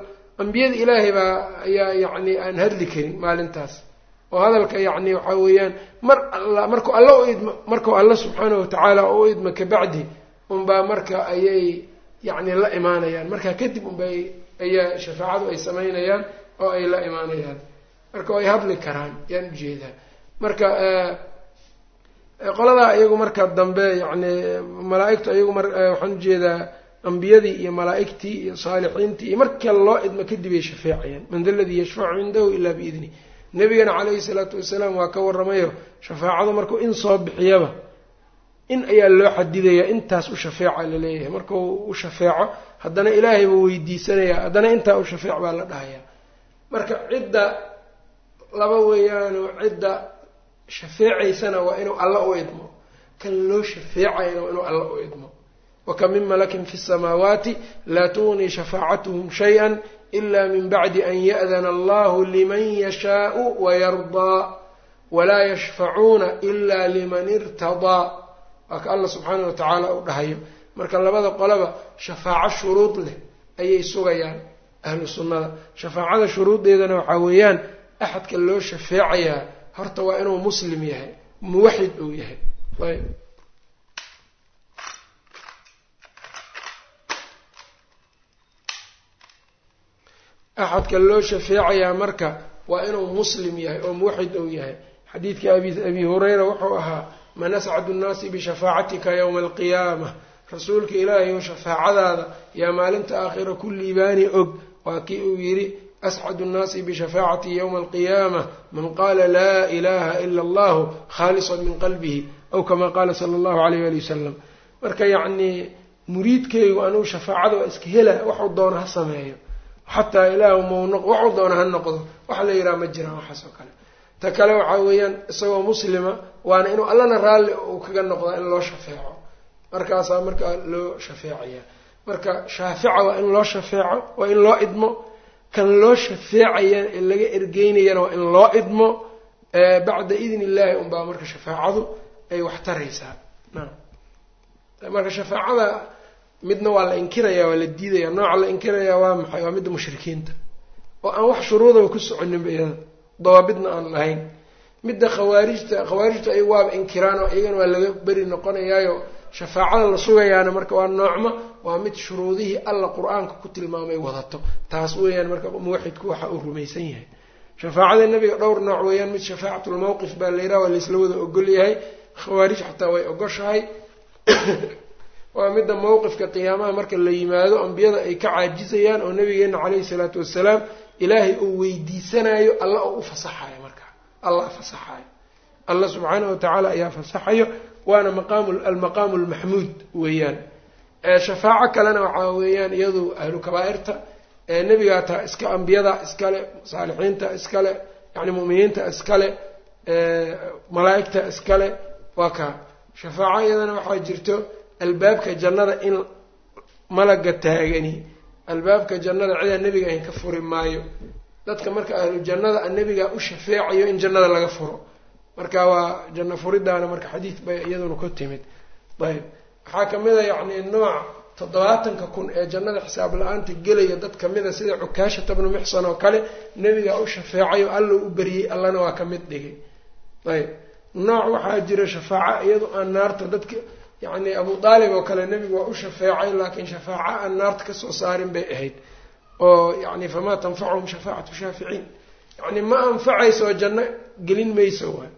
ambiyada ilaahay baa ayaa yacni aan hadli karin maalintaas. Oo hadalka yacni waxaa weeyaan mar alla markuu alla u idmo markuu alla subxaanahu watacaala u idmo kabacdi unbaa marka ayay yacni la imaanayaan. Markaa kadib unbay ayaa shafaacadu ay samaynayaan oo ay la imaanayaan. Marka ay hadli karaan yaan u jeedaa marka qoladaa iyagu marka dambe yacni malaa-igtu iyagu mar waxaan u jeedaa ambiyadii iyo malaa-igtii iyo saalixiintii iyo marka loo idmo kadib ay shafeecayaan. Man da ladii yashfacu cindahu ilaa biidni nebigana calayhi salaatu wasalaam waa ka waramayo shafaacadu markuu in soo bixiyaba in ayaa loo xadidayaa intaas u shafeeca la leeyahay markuu u shafeeco haddana ilaahay buu weydiisanayaa haddana intaa u shafeec baa la dhahayaa. Marka cidda laba weeyaano cidda shafeecaysana waa inuu alla u idmo. Kan loo shafeecayana waa inuu alla u idmo wakam min malakin fi samaawaati laa tugnii shafaacatuhum shaya ila min bacdi an ya'dana allahu liman yashaau wayardaa walaa yashfacuuna ila liman irtadaa waa ka alla subxaana wa tacaala u dhahayo marka labada qolaba shafaaco shuruud leh ayay sugayaan ahlu sunnada shafaacada shuruuddeedana waxaa weeyaan axadka loo shafeecayaa horta waa inuu muslim yahay muwaxid uu yahay ayb axadka loo shafeecayaa marka waa inuu muslim yahay oo muwaxid uu yahay. Xadiidkii abi hureyra wuxuu ahaa man ascadu nnaasi bishafaacatika yowma alqiyaama. Rasuulka ilaahay ou shafaacadaada yaa maalinta aakhira ku liibaani og waa kii uu yidhi ascadu nnaasi bishafaacatii yowma alqiyaama. Man qaala laa ilaha ila allahu khaalisan min qalbihi. Aw kama qaala sala allahu alayh ali wasalam marka yacnii muriidkaygu anugu shafaacada waa iska hela waxuu doona ha sameeyo xataa ilaahu mawnoq waxuu doona ha noqdo wax la yidhaha ma jiraan waxaas oo kale. Ta kale waxaa weeyaan isagoo muslima waana inuu allana raalli uu kaga noqdaa in loo shafeeco. Markaasaa markaa loo shafeecaya marka shaafica waa in loo shafeeco waa in loo idmo. Kan loo shafeecaya ee laga ergeynayana waa in loo idmo. Bacda idni illaahi unbaa marka shafaacadu ay wax taraysaa marka shafaacada midna waa la inkiraya waa la diidaya nooca la inkiraya waa maxay? Waa midda mushrikiinta. Oo aan wax shuruudaba ku soconinba iyada dawaabidna aan lahayn. Midda khawaarijta khawaarijta ay waaba inkiraan oo iyagana waa laga beri noqonayaayo shafaacada la sugayaana marka waa noocma waa mid shuruudihii alla qur'aanka ku tilmaamay wadato. Taas weeyaan marka muwaxidku waxa uu rumaysan yahay. Shafaacada nebiga dhowr nooc weeyaan mid shafaacatlmawqif baa la yidhaha waa laysla wada ogol yahay. Khawaarij xataa way ogoshahay waa midda mowqifka qiyaamaha marka la yimaado ambiyada ay ka caajizayaan oo nabigeena caleyhi salaatu wasalaam ilaahay uu weydiisanayo alla oo u fasaxayo marka. Allah fasaxayo allah subxaanahu watacaala ayaa fasaxayo waana maqaamu almaqaamu almaxmuud weeyaan. Shafaaco kalena waxaa weeyaan iyadu ahlu kabaa-irta nebigaa taa iska ambiyada iskale saalixiinta iskale yani mu'miniinta iskale malaa'igta iskale waa kaa shafaaco iyadana waxaa jirto albaabka jannada in malaga taagani albaabka jannada cidaa nebiga ahin ka furi maayo. Dadka marka ahlu jannada nebigaa u shafeecayo in jannada laga furo. Marka waa janno furidaana marka xadiid bay iyaduna ku timid. Ayb waxaa ka mid a yacni nooc toddobaatanka kun ee jannada xisaab la'aanta gelaya dad kamida sida cukaashata bnu mixsan oo kale nebigaa u shafeecayo alla u beriyey allana waa ka mid dhigay. Ayb nooc waxaa jira shafaaco iyadu aan naarta dadka yacni abu aalib oo kale nebigu waa u shafeecay laakiin shafaaco aan naarta ka soo saarin bay ahayd. Oo yani famaa tanfacuhum shafaacatu shaaficiin. Yani ma anfacayso oo janno gelin mayso waay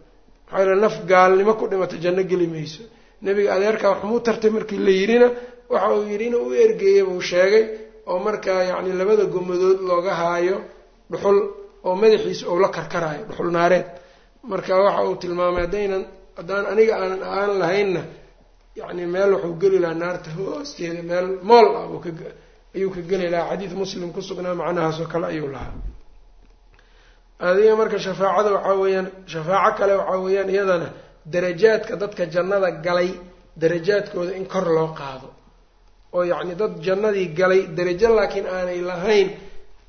maxaa yale naf gaalnimo ku dhimato janno geli mayso. Nebiga adeerkaa waxmuu tartay markii la yidhina waxa uu yidhi inuu u ergeeyey buu sheegay oo markaa yacni labada gomadood looga haayo dhuxul oo madaxiisa ou la karkaraayo dhuxul naareed. Marka waxa uu tilmaamay haddaynan haddaan aniga aanan aan lahaynna yacni meel wuxuu geli lahaa naarta hoosteeda meel mool ah ayuu ka geli lahaa. Xadiid muslim ku sugnaa macnahaas oo kale ayuu lahaa. Adiga marka shafaacada waxaa weeyaan shafaaco kale waxaa weeyaan iyadana darajaadka dadka jannada galay darajaadkooda in kor loo qaado. Oo yacni dad jannadii galay darajo laakiin aanay lahayn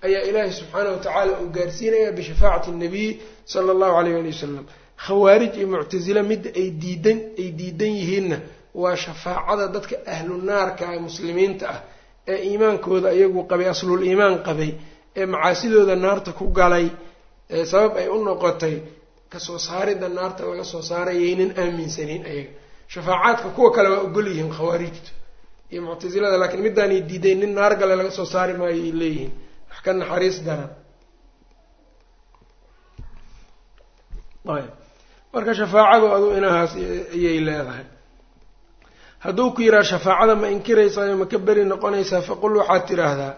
ayaa ilaahay subxaana wa tacaala uu gaarsiinaya bishafaacati nabiy sala allahu alayh ali wasalam khawaarij iyo muctasile midda ay diidan ay diidan yihiinna waa shafaacada dadka ahlu naarka ee muslimiinta ah ee iimaankooda iyagu qabay aslul iimaan qabay ee macaasidooda naarta ku galay ee sabab ay u noqotay ka soo saaridda naarta laga soo saarayaynan aaminsanayn ayaga. Shafaacaadka kuwa kale waa ogol yihiin khawaarijtu iyo muctasilada laakiin midaanay diiday nin naar gale laga soo saari maayo ay leeyihiin. Wax ka naxariis daran. Ayb. Marka shafaacadu adu inahaas ayay leedahay hadduu ku yidhaha shafaacada ma inkiraysayo ma ka beri noqonaysaa faqul waxaad tidhaahdaa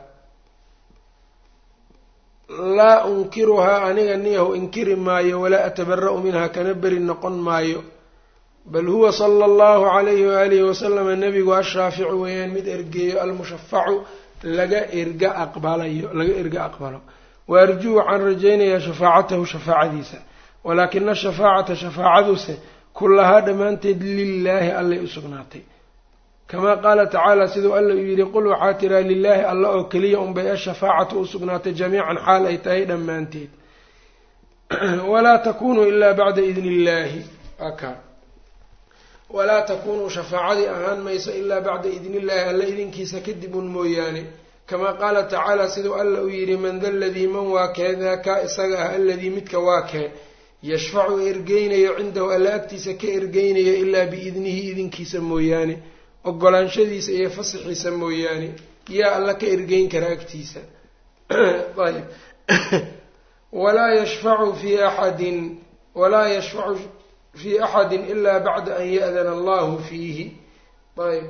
laa unkiruhaa aniga niyahu inkiri maayo walaa atabara'u minhaa kana beri noqon maayo. Bal huwa sala allahu calayhi waalihi wasalama nebigu ashaaficu weeyaan mid ergeeyo almushafacu laga erga aqbalayo laga erga aqbalo. Wa arjuu waxaan rajaynayaa shafaacatahu shafaacadiisa. Walaakina ashafaacata shafaacaduse kullahaa dhammaanteed lilaahi allay u sugnaatay kamaa qaala tacaala siduu alla uu yidhi qul waxaa tiraa lilaahi alla oo keliya unbay ashafaacatu u sugnaatay jamiican xaal ay tahay dhammaanteed walaa takunuu ilaa bacda idni illaahi aka walaa takunuu shafaacadii ahaan mayso ilaa bacda idni illaahi alla idinkiisa kadib un mooyaane kamaa qaala tacaala siduu alla uu yidhi man da ladii man waa kee daakaa isaga ah aladii midka waa kee yashfacu ergeynayo cindahu alla agtiisa ka ergeynayo ilaa biidnihi idinkiisa mooyaane ogolaanshadiisa iyo fasaxiisa mooyaane yaa alla ka ergeyn kara agtiisa. Ayb walaa yashfacu fii axadin walaa yashfacu fii axadin ilaa bacda an ya'dana allahu fiihi. Ayb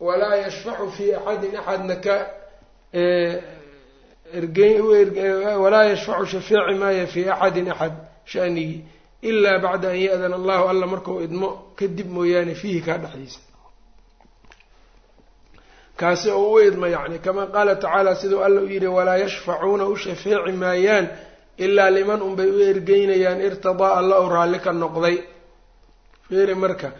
walaa yashfacu fii axadin axadna ka walaa yashfacu shafeeci maayo fii axadin axad shanigii ilaa bacda an ya-dana allahu alla markau idmo kadib mooyaane fiihi kaa dhexdiisa kaasi oo u idmo yacni kamaa qaala tacaala siduu alla u yidhi walaa yashfacuuna u shafeeci maayaan ilaa liman unbay u ergeynayaan irtadaa alla u raalli ka noqday. Feeri marka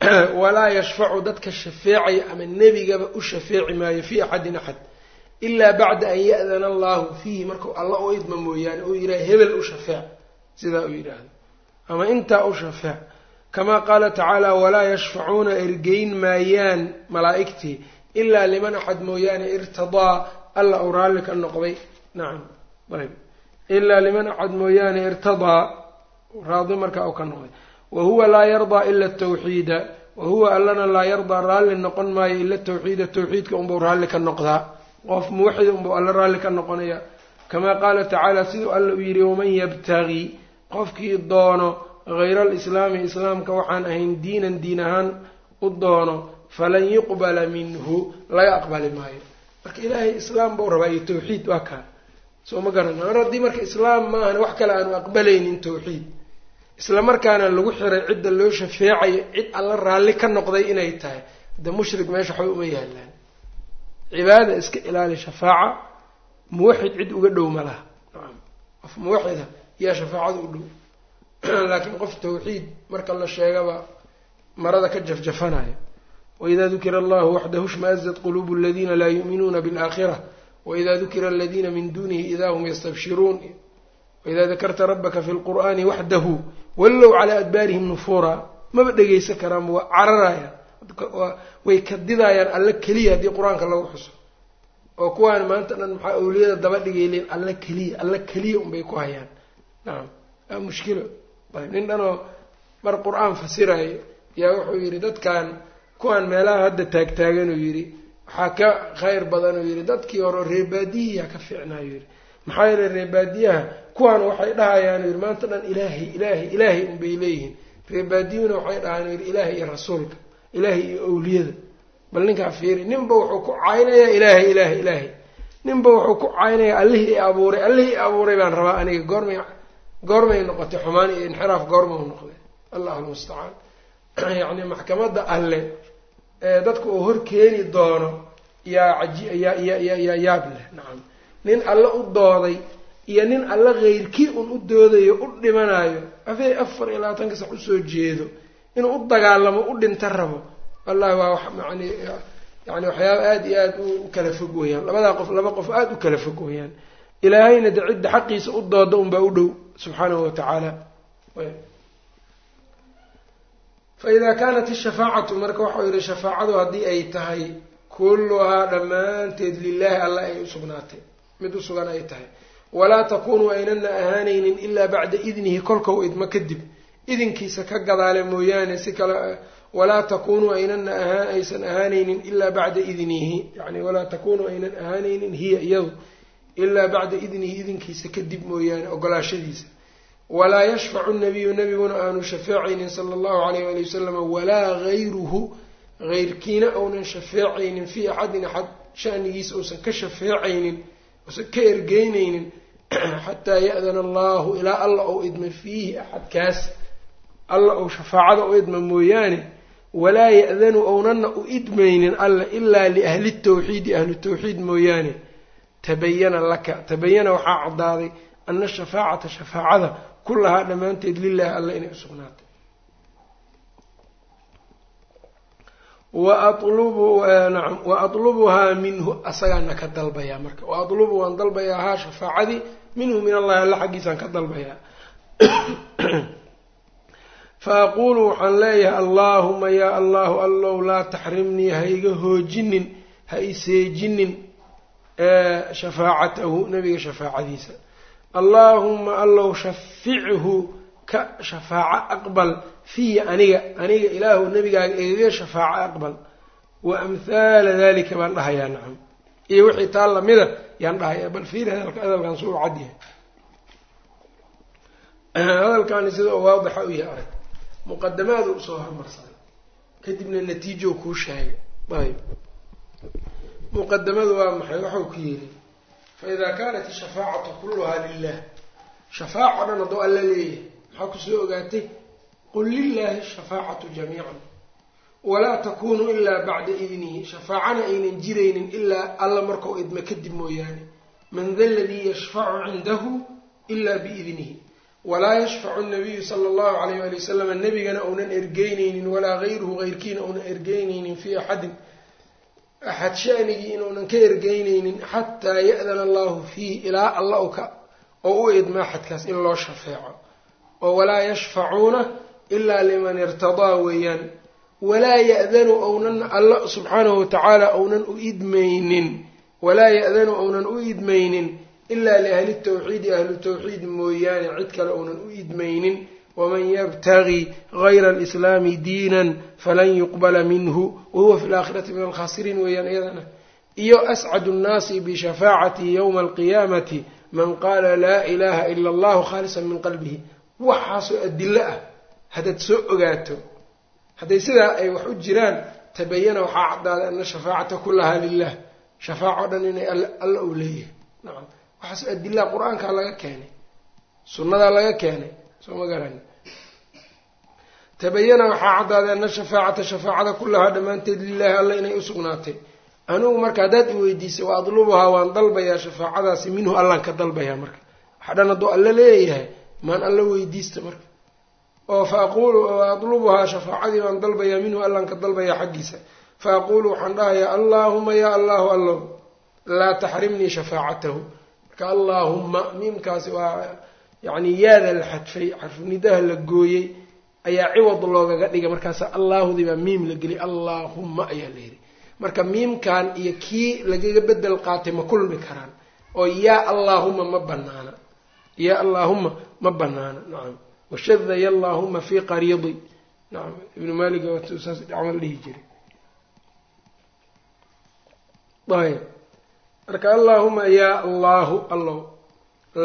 walaa yashfacu dadka shafeecaya ama nebigaba u shafeeci maayo fii axadin axad ilaa bacda an ya-dana allahu fiihi. Markuu alla u idmo mooyaane uu yidhaha hebel u shafeec sidaa uu yidhaahdo. Ama intaa u shafeec kamaa qaala tacaala walaa yashfacuuna ergeyn maayaan malaa'igtii ilaa liman axad mooyaane irtadaa alla uu raalli ka noqday nacam ilaa liman axad mooyaane irtadaa raadi markaa uu ka noqday wa huwa laa yardaa ila tawxiida wa huwa allana laa yardaa raalli noqon maayo ila tawxiida tawxiidka unbuu raalli ka noqdaa qof muwaxid unbuu alla raalli ka noqonaya kamaa qaala tacaala siduu alla uu yidhi waman yabtagii qofkii doono hayra alislaami islaamka waxaan ahayn diinan diin ahaan u doono falan yuqbala minhu laga aqbali maayo. Marka ilaahay islaam bau rabaa iyo tawxiid waa kaa soo ma garana mar haddii marka islaam maahan wax kale aanu aqbalaynin tawxiid. Isla markaana lagu xiray cidda loo shafeecayo cid alla raalli ka noqday inay tahay. De mushrik meesha waxba uma yaalaan cibaada iska ilaali shafaaca muwaxid cid uga dhow ma laha. Nacam qof muwaxida yaa shafaacada u dhow. Laakiin qof tawxiid marka la sheegaba marada ka jafjafanaya waida dukira allahu waxdahu shmaazat quluubu aladiina laa yu'minuuna biاlaakhira waida dukira aladiina min dunihi ida hum yastabshiruun waida dakarta rabaka fi lqur'aani waxdahu wallow calaa adbaarihim nufuura maba dhegeysan karaanba waa cararaya way kadidayaan alla keliya haddii qur'aanka lagu xuso oo kuwaan maanta dhan maxaa awliyada daba dhigayleen alla keliya alla keliya unbay ku hayaan nacam mushkilo ayb nin dhanoo mar qur'aan fasirayo yaa wuxuu dadkan kuwaan meelaha hadda taagtaagan uu yidhi waxaa ka khayr badan uu yidhi dadkii hore reebaadiyiyaa ka fiicnaayo yidhi. Maxaa yeele reebaadiyaha kuwaan waxay dhahayaan yidhi maanta dhan ilaahay ilaahay ilaahay unbay leeyihiin. Reebaadiyuna waxay dhahaan yidhi ilaahay iyo rasuulka ilaahay iyo awliyada. Bal ninkaa fiiri ninba wuxuu ku caynayaa ilaahay ilaahay ilaahay. Ninba wuxuu ku caynayaa allihii abuuray allihii i abuuray baan rabaa aniga goormay goormay noqotay xumaan iyo inxiraaf goorma u noqday. Allahu lmustacaan yacni maxkamadda alle dadka uu hor keeni doono yaa yaa ya ya yaa yaab leh. Nacam nin alle u dooday iyo nin alle keyrkii un u doodayo u dhimanayo afey afar iyo labaatanka sax u soo jeedo inuu u dagaalamo u dhinta rabo wallahi waa yani yani waxyaaba aada iyo aada u kala fog weyaan labadaa qof laba qof aada u kala fog weyaan ilaahayna de cidda xaqiisa u dooda unbaa u dhow subxaanahu wa tacaala fa idaa kaanat ishafaacatu marka waxau yihi shafaacadu haddii ay tahay kulluhaa dhammaanteed lilaahi alla ay usugnaatay mid usugan ay tahay. Walaa takuunuu aynana ahaanaynin ilaa bacda idnihi kolkau idmo kadib. Idinkiisa ka gadaale mooyaane si kale walaa takunuu aynana ahaa aysan ahaanaynin ilaa bacda idnihi. Yani walaa takunuu aynan ahaanaynin hiya iyadu ilaa bacda idnihi idinkiisa kadib mooyaane ogolaashadiisa walaa yashfacu nabiyu nabiguna aanu shafeecaynin sala allahu alayh wali wasalam walaa gayruhu heyrkiina ounan shafeecaynin fii axadin axad shanigiisa uusan ka shafeecaynin uusan ka ergeynaynin xataa ya-dana allahu ilaa alla ou idma fiihi axadkaas alla ou shafaacada u idma mooyaane walaa ya-danu ownana u idmaynin alla ilaa liahli tawxiidi ahlu tawxiid mooyaane. Tabayana laka tabayana waxaa caddaaday ana shafaacata shafaacada kullahaa dhammaanteed lilahi alla inay usugnaatay wa atlubuhaa minhu asagaana ka dalbayaa marka. Wa atlubu waan dalbayaa haa shafaacadii minhu min allahi alla xaggiisaan ka dalbayaa. Fa aquulu waxaan leeyahay allaahuma yaa allahu allow laa taxrimnii ha iga hoojinin ha iseejinin shafaacatahu nabiga shafaacadiisa allaahuma allow shafichu ka shafaaco aqbal. Fiya aniga aniga ilaahu nabigaaga igaga shafaaco aqbal. Wa amhaala dalika baan dhahayaa nacam iyo wixii taa lamida yaan dhahayaa bal fiir hadalka hadalkan suu cadyahay hadalkaani sida u waadixa u yahay arag. Muqadamaadu u soo hormarsaday kadibna natiijo kuu sheegay. Ayb muqadamadu waa maxay? Waxau ku yidhi faida kanat ishafaacatu kulluhaa lilah shafaaco dhan hadduu alla leeyahay maxaa ku soo ogaatay qul lilahi shafaacatu jamiican walaa takunu ilaa bacda idnihi shafaacana aynan jiraynin ilaa alla markau idma kadib mooyaane man da ladii yashfacu cindahu ila biidnihi walaa yashfacu nabiyu sala allahu alayh ali wasalam nebigana ounan ergeyneynin walaa gayruhu heyrkiina ounan ergeyneynin fii axadin axad shanigii inuunan ka ergeyneynin xataa ya-dana allahu fiihi ilaa alla ka oo u idma axadkaas in loo shafeeco oo walaa yashfacuuna ilaa liman irtadaa weeyaan walaa ya-danu ounan alla subxaanahu watacaala ounan u idmaynin walaa ya-danu ounan u idmaynin ilaa liahli tawxiidi ahlu tawxiid mooyaane cid kale ounan u idmaynin waman yabtagii gayra alislaami diinan falan yuqbala minhu wahuwa fi laakhirati min alkhaasiriin weeyaan iyadana iyo ascadu nnaasi bishafaacati yowma alqiyaamati man qaala laa ilaha ila allahu khaalisan min qalbihi waxaasoo adilo ah haddaad soo ogaato hadday sidaa ay wax u jiraan tabayana waxaa caddaaday ana shafaacata kullahaa lilah shafaaco dhan inay alla uu leeyahay nacam waxaasoo adilaa qur'aankaa laga keenay sunnadaa laga keenay soo ma garani tabayana waxaa caddaaday ana shafaacata shafaacada kullahaa dhammaanteed lilaahi alla inay usugnaatay anigu marka haddaad i weydiisay wa adlubuhaa waan dalbayaa shafaacadaasi minhu allaan ka dalbayaa marka. Waxa dhan hadduu alla leeyahay maan alla weydiista marka. Oo fa aquulu adlubuhaa shafaacadii baan dalbayaa minhu allaan ka dalbayaa xaggiisa. Fa aquulu waxaan dhahayaa allaahuma yaa allahu allow laa taxrimnii shafaacatahu. Marka allaahumma miimkaasi waa yacni yaada la xadfay xarfunidaha la gooyey ayaa ciwad loogaga dhigay markaasa allaahudii baa miim la geliyay allaahumma ayaa la yidhi. Marka miimkan iyo kii lagaga bedel qaatay ma kulmi karaan. Oo yaa allaahuma ma banaana yaa allaahuma ma banaana nacam washada ya allaahuma fii qariidi. Nacam ibnu maaliga saas camal dhihi jiray. Ayb marka allaahuma yaa allaahu allow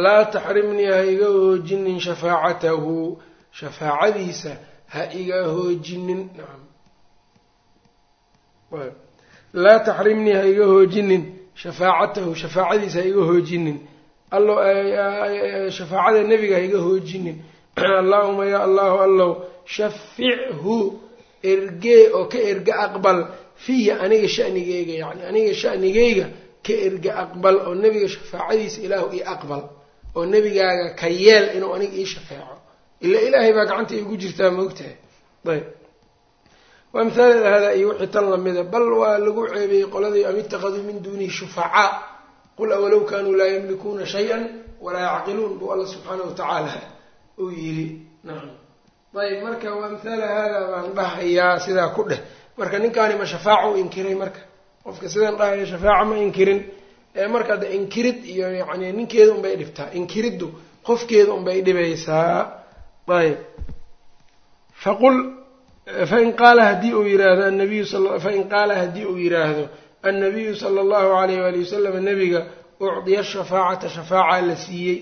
laa taxrimnii ha iga hoojinin shafaacatahu shafaacadiisa ha iga hoojinin. Laa taxrimnii ha iga hoojinin. Shafaacatahu shafaacadiisa ha iga hoojinin. Allo shafaacada nebiga ha iga hoojinin. Allaahuma yaa allahu allow shafichu ergee oo ka erga aqbal. Fiihi aniga shanigeyga yacni aniga shanigeyga ka erga aqbal oo nebiga shafaacadiisa ilaahu ii aqbal. Oo nebigaaga ka yeel inuu aniga ii shafeeco ila ilaahay baa gacanta igu jirtaa maogtahay ayb. Waamhaal hada iyo wixii tan lamida bal waa lagu ceebeeyey qoladii am itakaduu min duunihi shufacaa qul awalow kanuu laa yamlikuuna shay-an walaa yacqiluun buu alla subxaanahu watacaala uu yidhi. Nacam ayb marka waamhaala hada baan dhahayaa sidaa ku dheh. Marka ninkaani ma shafaaco u inkiray marka. Qofka sidaan dhahaya shafaaca ma inkirin. Ee marka de inkirid iyo yani ninkeeda unbay dhibtaa inkiriddu qofkeeda unbay dhibaysaa ayb faqul fain qaala haddii uu yiraahdo anabiyu fain qaala haddii uu yiraahdo annabiyu sala allahu alayh waali wasalam nebiga ucdiya shafaacata shafaaca la siiyey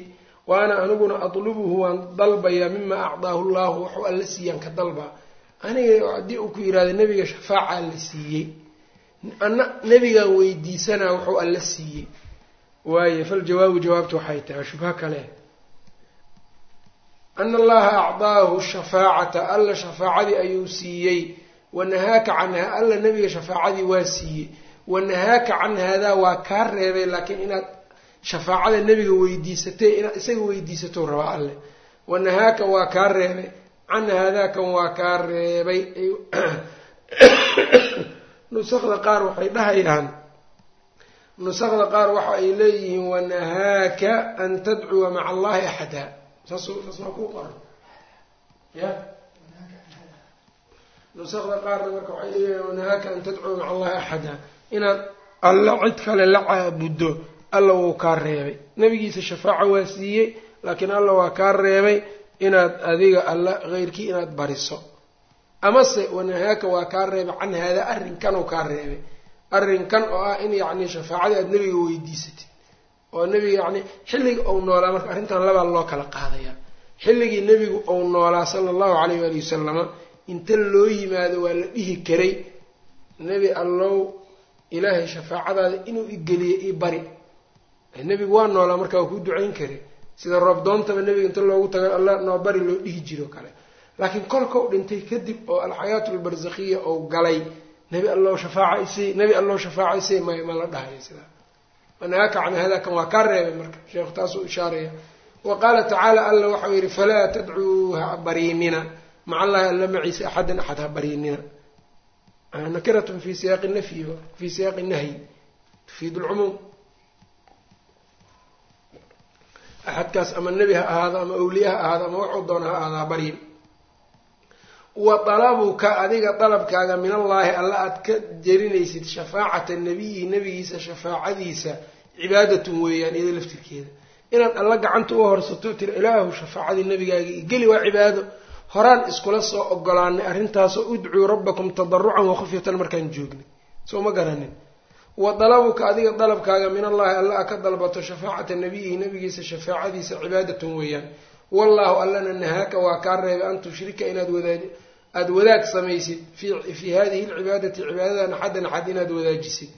wa ana aniguna atlubuhu waan dalbayaa mima acdaahu llahu wuxuu alla siiyaan ka dalbaa aniga haddii uu ku yihahdo nebiga shafaaca la siiyey ana nebigaan weydiisanaa wuxuu alla siiyey waaye faljawaabu jawaabtu waxay tahay shubha kale ana allaha acdaahu shafaacata alla shafaacadii ayuu siiyey wanahaaka canha alla nebiga shafaacadii waa siiyey wanahaaka can haadaa waa kaa reebay laakiin inaad shafaacada nebiga weydiisatay inaad isaga weydiisato rabaa alle wanahaaka waa kaa reebay can haadaakan waa kaa reebay nusakda qaar waxay dhahayaan nusakda qaar waxa ay leeyihiin wanahaaka an tadcuwa maca allahi axada saas saas maa ku qoran ya? Nusakda qaarna marka waxay leeyihiin wanahaaka an tadcuwa maca allahi axada. Inaad alla cid kale la caabuddo alla wuu kaa reebay. Nebigiisa shafaaca waa siiyey laakiin alla waa kaa reebay inaad adiga alla heyrkii inaad bariso. Amase wanahaaka waa kaa reebay can haadaa arrinkan oo kaa reebay. Arrinkan oo ah in yacni shafaacadii aada nebiga weydiisatid oo nebiga yacni xilliga ou noolaa marka arrintan labaa loo kala qaadayaa xilligii nebigu ou noolaa sala allahu calayh waali wasalama inta loo yimaado waa la dhihi karay nebi allow ilaahay shafaacadaada inuu igeliyo ii bari. Nebigu waa noolaa marka waa kuu ducayn kare sida roobdoontaba nebiga inta loogu tago alla noo bari loo dhihi jiro kale. Laakiin kolkau dhintay kadib oo alxayaatu albarzakhiya ou galay nebi allow shafaaca isay nebi allow shafaaca isay may ma la dhahayo sidaa wanahaaka can hadakan waa kaa reebay marka sheekhu taasuu ishaaraya wa qaala tacaala alla waxau yidhi falaa tadcuu ha bariinina maca allahi alla maciisa axadan axad ha bariinina nakiratun fi siyaaqi nafyi fi siyaaqi nahyi tufiid lcumuum axadkaas ama nebi ha ahaado ama awliye ha ahaado ama waxuu doona ha ahaado ha baryin wa dalabuka adiga dalabkaaga min allaahi alla aad ka jerinaysid shafaacata nabiyi nebigiisa shafaacadiisa cibaadatun weeyaan iyada laftirkeeda. Inaad alla gacanta u horsato tiri ilaahu shafaacadii nebigaaga igeli waa cibaado. Horaan iskula soo ogolaanay arrintaasoo udcuu rabbakum tadarucan wakhufyatan markaan joognay. Soo ma garanin. Wa dalabuka adiga dalabkaaga min allahi alla a ka dalbato shafaacata nabiyihi nabigiisa shafaacadiisa cibaadatun weeyaan. Wallahu allana nahaaka waa kaa reebay an tushrika inaad wadaaj aada wadaag samaysid fii hadihi lcibaadati cibaadadan axadan axad inaad wadaajisid.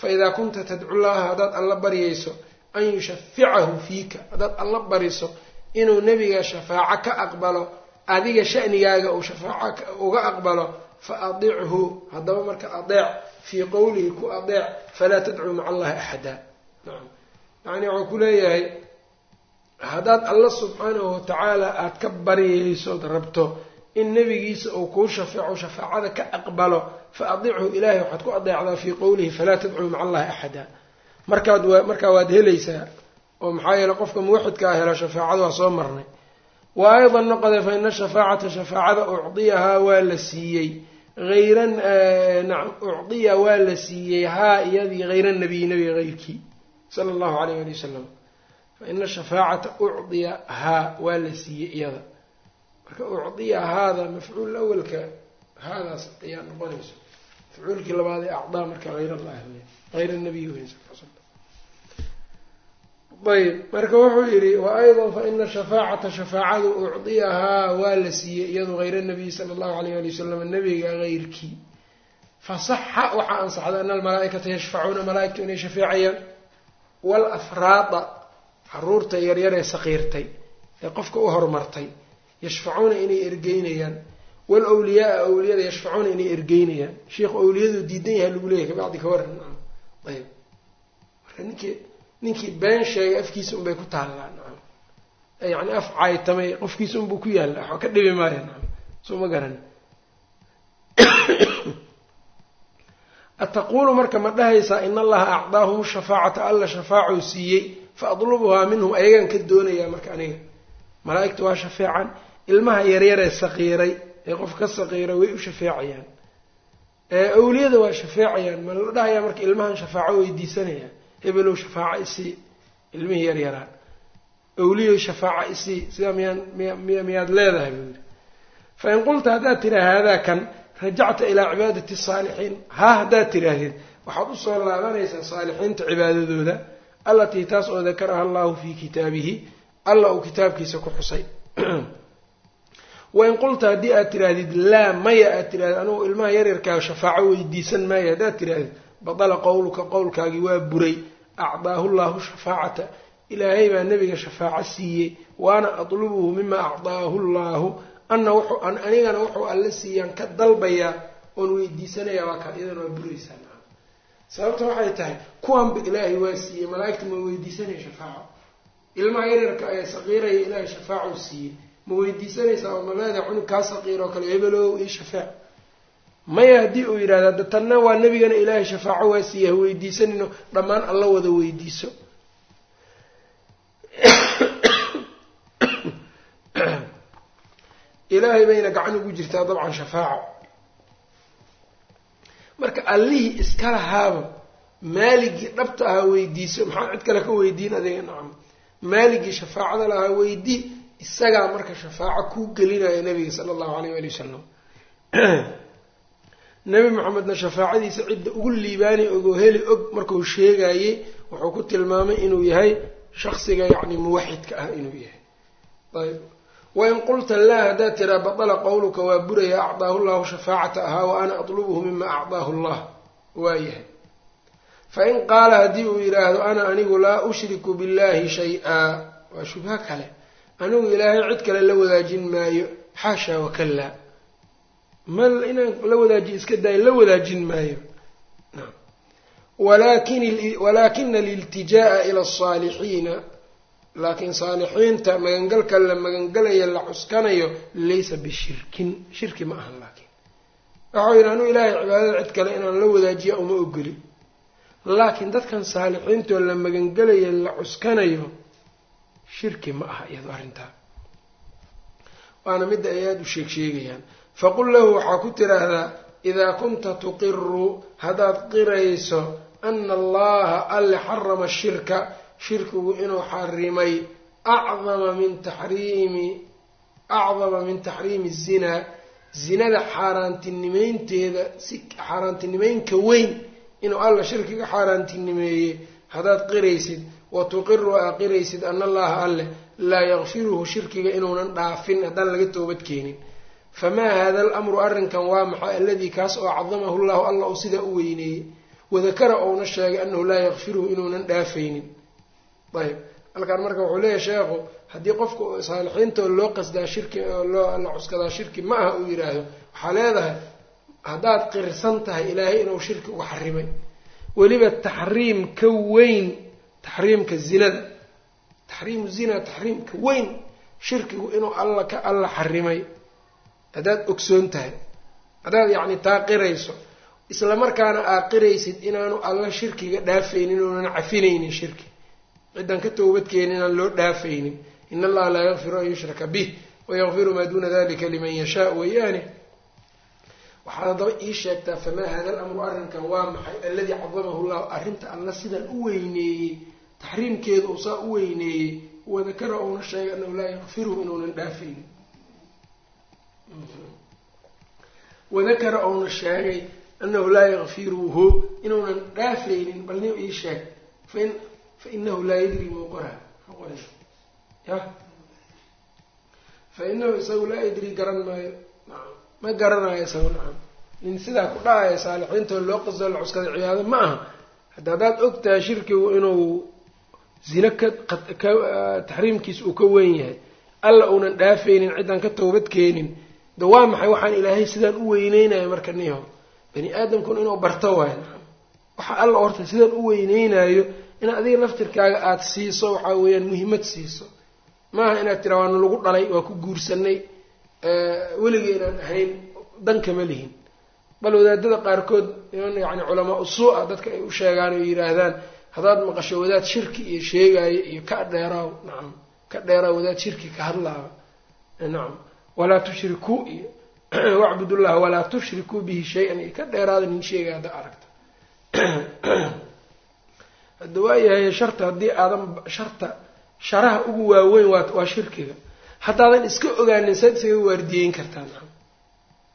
Faidaa kunta tadcu llaha haddaad alla baryayso an yushaficahu fiika. Haddaad alla bariso inuu nebiga shafaaco ka aqbalo adiga shanigaaga uu shafaaco uga aqbalo fa adichu haddaba marka adeec fii qowlihi ku adeec falaa tadcuu maca allahi axada. Nacam yacni wuxuu ku leeyahay haddaad alla subxaanahu watacaala aada ka baryaysood rabto in nebigiisa uu kuu shafeeco shafaacada ka aqbalo fa adichu ilaahay waxaad ku adeecdaa fii qowlihi falaa tadcuu maca allahi axada. Markaad waa markaa waad helaysaa oo maxaa yeele qofka muwaxidkaa helo shafaacada waa soo marnay. Wa aydan noqode fa ina shafaacata shafaacada ucdiyahaa waa la siiyey. Hayran nacam ucdiya waa la siiyey haa iyadii hayra nabiyi nabiga heyrkii sala allahu alayh ali wasalam fa ina shafaacata ucdiya haa waa la siiyey iyada marka ucdiya haada mafcuul awalka haadaas ayaa noqonayso mafcuulkii labaad ee acdaa marka hayr allah wey hayra nabiy sal l slam marka wuxuu yidhi wa ayضa faina shafaacata shafaacadu ucdiyahaa waa la siiyey iyadu hayra nabiy sala allahu alayh ali wasalam nabiga heyrkii fasaxa waxaa ansaxday ana almalaaikata yashfacuuna malaaigtu inay shafeecayaan. Walafraada carruurta yaryaree saqiirtay ee qofka u horumartay yashfacuuna inay ergeynayaan. Walwliyaaa awliyada yashfacuuna inay ergeynayaan. Sheikhu awliyadu diidan yahay lagu leeyahy kabacdi ka waran. Ayb. Marka ninkii ninkii been sheegay afkiisa unbay ku taallaa nacam yacni af caytamay qofkiisa unbuu ku yaalla. Waxba ka dhibi maayo. Nacam soo ma garan. Ataquulu marka ma dhahaysaa in allaha acdaahum shafaacata alla shafaacuu siiyey fa adlubuhaa minhum ayagaan ka doonayaa marka aniga. Malaa-igta waa shafeecan ilmaha yaryaree saqiiray ee qof ka saqiiray way u shafeecayaan. Awliyada waa shafeecayaan. Ma la dhahayaa marka ilmahan shafaaco weydiisanayaan hebelow shafaaca isii ilmihii yaryaraan awliyow shafaaca isii sidaa miyaan miy miyaad leedahay buu yidhi. Fain qulta haddaad tiraa haadaa kan rajacta ilaa cibaadati saalixiin. Haa haddaad tidhaahdid waxaad u soo laabanaysaa saalixiinta cibaadadooda allatii taas oo dakaraha allahu fii kitaabihi. Alla uu kitaabkiisa ku xusay wain qulta haddii aad tidhaahdid laa maya aad tidhahdid anugu ilmaha yaryarkaa shafaaco weydiisan maayo haddaad tidhaahdid badala qowluka qowlkaagii waa buray acdaahu llahu shafaacata. Ilaahay baa nebiga shafaaco siiyey. Waana atlubuhu mima acdaahu llaahu. Ana wuxuu anigana wuxuu alla siiyaan ka dalbayaa oon weydiisanayaa waa kaa iyadana waa buraysaa maa sababta waxay tahay kuwanba ilaahay waa siiyey malaaigta ma weydiisanaya shafaaco. Ilmaha yaryarka ee saqiiraya ilaahay shafaaco siiyey ma weydiisanaysaa oo maleeda cunug kaa saqiiroo kale hebelow ii shafaac. Maya haddii uu yidhahda da tanna waa nebigana ilaahay shafaaco waa siiya ha weydiisanino dhammaan alla wada weydiiso. Ilaahay bayna gacan ugu jirtaa dabcan shafaaco. Marka allihii iska lahaaba maaligii dhabta ahaa weydiiso maxaa cid kale ka weydiin adiga nacam. Maaligii shafaacada lahaa weydii isagaa marka shafaaco kuu gelinaya nabiga sala allahu alayh ali wasalam nebi maxamedna shafaacadiisa cidda ugu liibaanay ogoo heli og markuu sheegayey wuxuu ku tilmaamay inuu yahay shaksiga yacni muwaxidka ah inuu yahay. Ayb. Wain qulta laa haddaad tiraa batala qowluka waa buraya acdaahu llahu shafaacata ahaa wa ana atlubuhu mima acdaahu llah. Waa yahay. Fain qaala haddii uu yidhaahdo ana anigu laa ushriku billahi shay-a waa shubho kale anigu ilaahay cid kale la wadaajin maayo. Xaasha wakallaa ma inaan la wadaajiyo iska daayo la wadaajin maayo. Walaakina aliltijaa'a ila asaalixiina laakiin saalixiinta magangalka la magangalaya la cuskanayo laysa bishirkin. Shirki ma ahan laakiin. Waxau yidhi anuu ilaahay cibaadada cid kale inaan la wadaajiya uma ogoli laakiin dadkan saalixiintoo la magangelaya la cuskanayo shirki ma aha iyado arrintaa waana midda ay aada u sheeg sheegayaan. Faqul lahu waxaa ku tiraahdaa idaa kunta tuqiru haddaad qirayso ana allaha alle xarama shirka shirkigu inuu xarimay acdama min taxriimi acdama min taxriimi zinaa zinada xaaraantinimeynteeda si xaaraantinimeynka weyn inuu alla shirkiga xaaraantinimeeyey haddaad qiraysid wa tuqiru aa qiraysid ana allaha alleh laa yakfiruhu shirkiga inuunan dhaafin haddaan laga toobad keenin famaa hada alamru arrinkan waa maxay aladii kaas oo cadamahu llahu alla uu sidaa u weyneeyey wadakara ouna sheegay anahu laa yakfiruhu inuunan dhaafaynin ayb halkaan marka wuxuu leeyahay sheekhu haddii qofka saalixiintoo loo qasdaa shirki loo la cuskadaa shirki ma aha uu yidhaahdo waxaa leedahay haddaad qirsan tahay ilaahay inuu shirki uga xarimay weliba taxriim ka weyn taxriimka zinada. Taxriimu zina taxriimka weyn. Shirkigu inuu alla ka alla xarimay haddaad ogsoon tahay. Haddaad yacni taa qirayso isla markaana aad qiraysid inaanu alla shirkiga dhaafaynin inuunan cafinaynin shirki. Ciddaan ka toobadkeenin inaan loo dhaafaynin. In allaha laa yakfiru an yushraka bih wayakfiru maa duuna dalika liman yashaa weeyaane waxaad haddaba ii sheegtaa famaa hada alamru arrinkan waa maxay? Alladii cadamahu llahu arrinta alla sidan u weyneeyey taxriimkeeda uu saa u weyneeyey wadakara uuna sheegay anahu laa yakfiruhu inuunan dhaafaynin wadakara uuna sheegay anahu laa yakfiruhu inuunan dhaafaynin bal nin ii sheeg fain fainahu laa yadri muu qoraa. Qoray ya? Fainahu isagu laa yadri garan maayo. Ma garanayo isagu nacam nin sidaa ku dhahaya saalixiintoo loo qasdoo la cuskada cibaado ma aha. Hadda haddaad ogtahay shirkigu inuu zino ka ka taxriimkiisa uu ka weyn yahay. Alla uunan dhaafaynin ciddaan ka toobad keenin. De waa maxay waxaan ilaahay sidaan u weyneynayo marka niho bani aadamkuna inuu barto nacam waxa alla horta sidaan u weyneynayo in adiga laftirkaaga aada siiso waxaa weeyaan muhiimad siiso. Maaha inaad tiraa waanu lagu dhalay waa ku guursanay weligeenaan ahayn dankama lihin. Bal wadaadada qaarkood yani culamaa usuu-a dadka ay u sheegaan oo yidhaahdaan haddaad maqasho wadaad shirki iyo sheegaayo iyo ka dheeraaw nacam ka dheeraaw wadaad shirki ka hadlaaba nacam walaa tushrikuu iyo wacbudullaha walaa tushrikuu bihi shay-an iyo ka dheeraada nin sheegaya hadda aragta. Hadda waayahay sharta haddii aadan sharta sharaha ugu waaweyn waa shirkiga. Haddaadan iska ogaanin saad isaga waardiyeyn kartaa nacam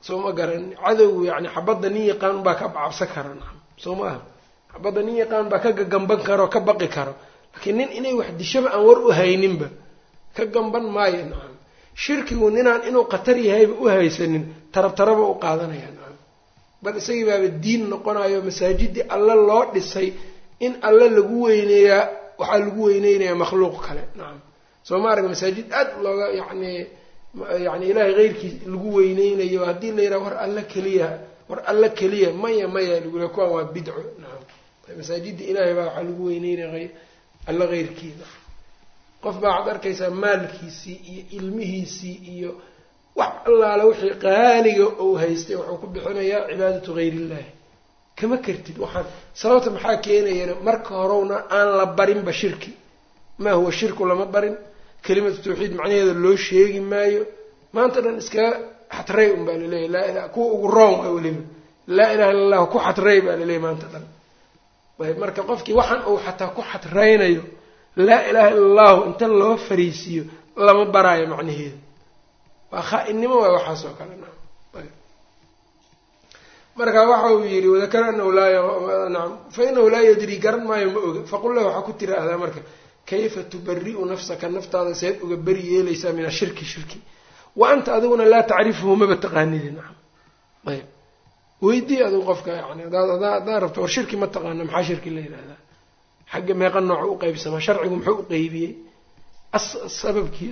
soo ma garan cadowgu yani xabadda nin yaqaan baa ka cabsan kara nacam soo ma aha xabadda nin yaqaan baa ka gagamban karo ka baqi karo. Laakiin nin inay wax dishaba aan war u hayninba ka gamban maayo nacam. Shirkigu ninaan inuu khatar yahayba u haysanin tarab taraba u qaadanaya nacam. Bal isagii baaba diin noqonayo masaajidii alle loo dhisay in alle lagu weyneeyaa waxaa lagu weyneynayaa makhluuq kale nacam. Soo ma arag masaajid aad looga yacni yani ilaahay keyrkiis lagu weyneynayo haddii la yidhaha war alle keliya war alle keliya maya maya lagu leha kuwaan waa bidco nacam masaajidda ilaahay baa waxaa lagu weyneynaya alle keyrkiisa qof baa waxaad arkaysaa maalkiisii iyo ilmihiisii iyo wax allaale wixii qaaliga uu haystay wuxuu ku bixinayaa cibaadatu hayr illahi kama kartid waxaan sababta maxaa keenayana marka horowna aan la barinba shirki. Maa huwa shirku lama barin. Kelimatu tawxiid macnaheeda loo sheegi maayo. Maanta dhan iskaga xatray un baa laleeyahy laa kuwa ugu roon waa weliba. Laa ilaha illa allahu ku xatray baa laleeyahy maanta dhan marka qofkii waxaan uu xataa ku xatraynayo laa ilaha illa allahu inta loo fariisiiyo lama baraayo macnaheeda waa khaa-innimo waay waxaas oo kale marka waxa uu yidhi wadakara anahu laa nam fa inahu laa yadri garan maayo ma oga. Faqul lah waxaa ku tiraahdaa marka kayfa tubari'u nafsaka? Naftaada seed uga beri yeelaysaa min ashirki shirki. Wa anta adiguna laa tacrifuhu maba taqaanidi nacam ayb weydii adigu qofka yani haddaa rabto war shirki ma taqaana maxaa shirki la yidhahdaa xagga meeqa nooc u qeybsamaa sharcigu muxuu u qeybiyey sababkii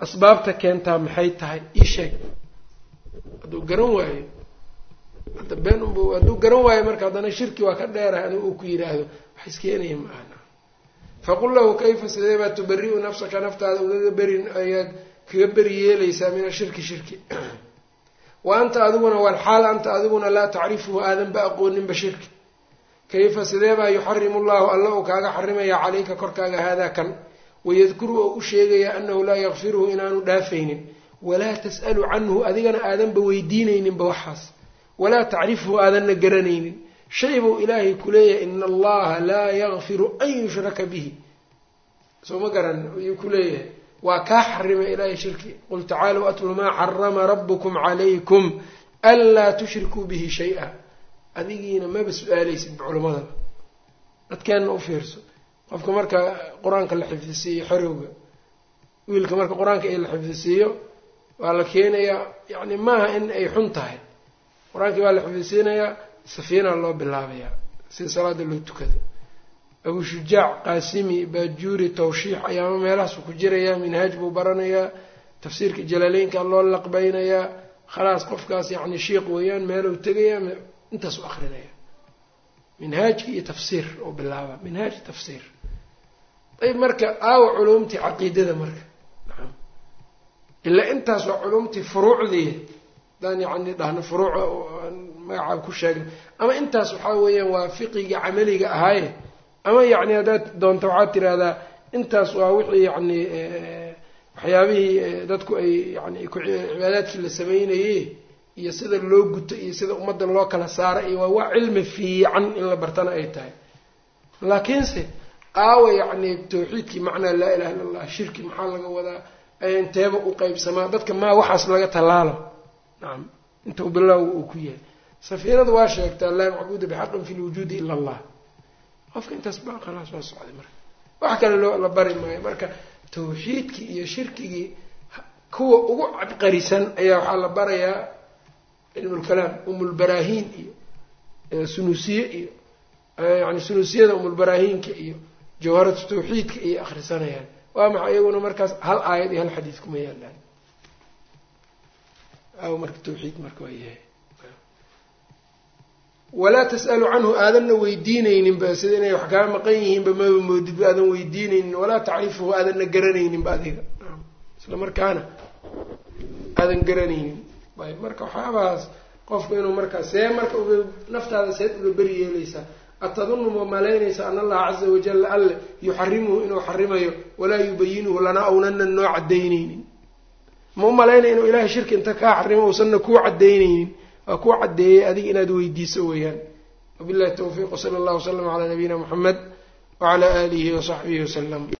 asbaabta keentaa maxay tahay? Ii sheeg. Hadduu garan waayo. Hadda been unbu hadduu garan waayo marka haddana shirki waa ka dheerahay adigu uu ku yidhaahdo. Wax iskeenaya ma ahna faqul lahu kayfa sidee baa tubari-u nafsaka naftaada? Ugaga beri ayaad kaga beri yeelaysaa min ashirki shirki wa anta adiguna walxaal anta adiguna laa tacrifuhu aadanba aqooninba shirki. Kayfa sidee baa yuxarimu llahu alla uu kaaga xarimaya calayka korkaaga haadaa kan? Wayadkuru oo u sheegaya anahu laa yakfiruhu inaanu dhaafaynin. Walaa tas'alu canhu adigana aadanba weydiinayninba waxaas. Walaa tacrifhu aadanna garanaynin. Shay buu ilaahay ku leeyahay ina allaha laa yakfiru an yushraka bihi. Soo ma garan ayuu ku leeyahay waa kaa xarimay ilaahay shirki. Qul tacaaluu atlu maa xarama rabukum calaykum anlaa tushrikuu bihi shay-a. Adigiina maba su'aalaysid culimadaba dadkeenna u fiirso. Qofka marka qur'aanka la xifdisiiyo xorowga wiilka marka qur'aanka ay la xifdisiiyo waa la keenayaa yacni maaha in ay xun tahay. Qur'aankii baa la xifdisiinayaa safiina loo bilaabayaa sida salaada loo tukado abu shujaac qaasimi baajuuri tawshiix ayaama meelahaasu ku jirayaa minhaaj buu baranayaa tafsiirka jalaaleynka loo laqbaynayaa khalaas qofkaas yacni shiiq weeyaan meeluu tegayaa intaasu akrinaya minhaajki iyo tafsiir oo bilaaba minhaaj tafsiir. Ayb marka aawa culumtii caqiidada marka. Ilaa intaas waa culumtii furuucdii hadaan yacni dhahno furuuca magacaab ku sheegno ama intaas waxaa weeyaan waa fiqiga camaliga ahaaye ama yacni haddaad doonto waxaad tiraahdaa intaas waa wixii yacni waxyaabihii dadku ay yani cibaadaadkii la sameynayey iyo sida loo guto iyo sida ummadda loo kala saara iyo waa wax cilmi fiican in la bartana ay tahay. Laakiinse aawa yacni tawxiidkii macnaa laa ilaha illa allah shirki maxaa laga wadaa inteeba u qeybsamaa dadka maa waxaas laga tallaalo. Nacam inta u bilaaw uu ku yahay. Safiinadu waa sheegtaa laa macbuuda bixaqin fi lwujuudi ila allah qofka intaas ba khalaas waa socday marka. Wax kale loo la bari maayo. Marka tawxiidkii iyo shirkigii kuwa ugu cabqarisan ayaa waxaa la barayaa cilmulkalaam umulbaraahiin iyo sunuusiye iyo yani sunuusiyada umulbaraahiinka iyo jawharatu tawxiidka iyo akhrisanayaan. Waa maxay iyaguna markaas hal aayad iyo hal xadiid kuma yaalaan? Marka tawxiid marka waa yahay walaa tas'alu canhu aadanna weydiinayninba sida inay wax kaa maqan yihiinba maba moodidba aadan weydiinaynin walaa tacrifuhu aadanna garanayninba adiga. Isla markaana aadan garanaynin. Ayb marka waxyaabahaas qofku inuu markaa see marka uga naftaada seed uga beri yeelaysaa atadunu ma malaynaysa an allaha caza wajalla alle yuxarimuhu inuu xarimayo walaa yubayinuhu lana awnana noo cadaynaynin ma u malaynaya inuu ilahay shirki inta kaa xarimo uusanna kuu cadaynaynin waa kuu caddeeyey adiga inaad weydiiso weeyaan. Wabillahi tawfiiq wsala allahu waslama calaa nabiyina muxamed wacalaa aalihi wasaxbihi wasalam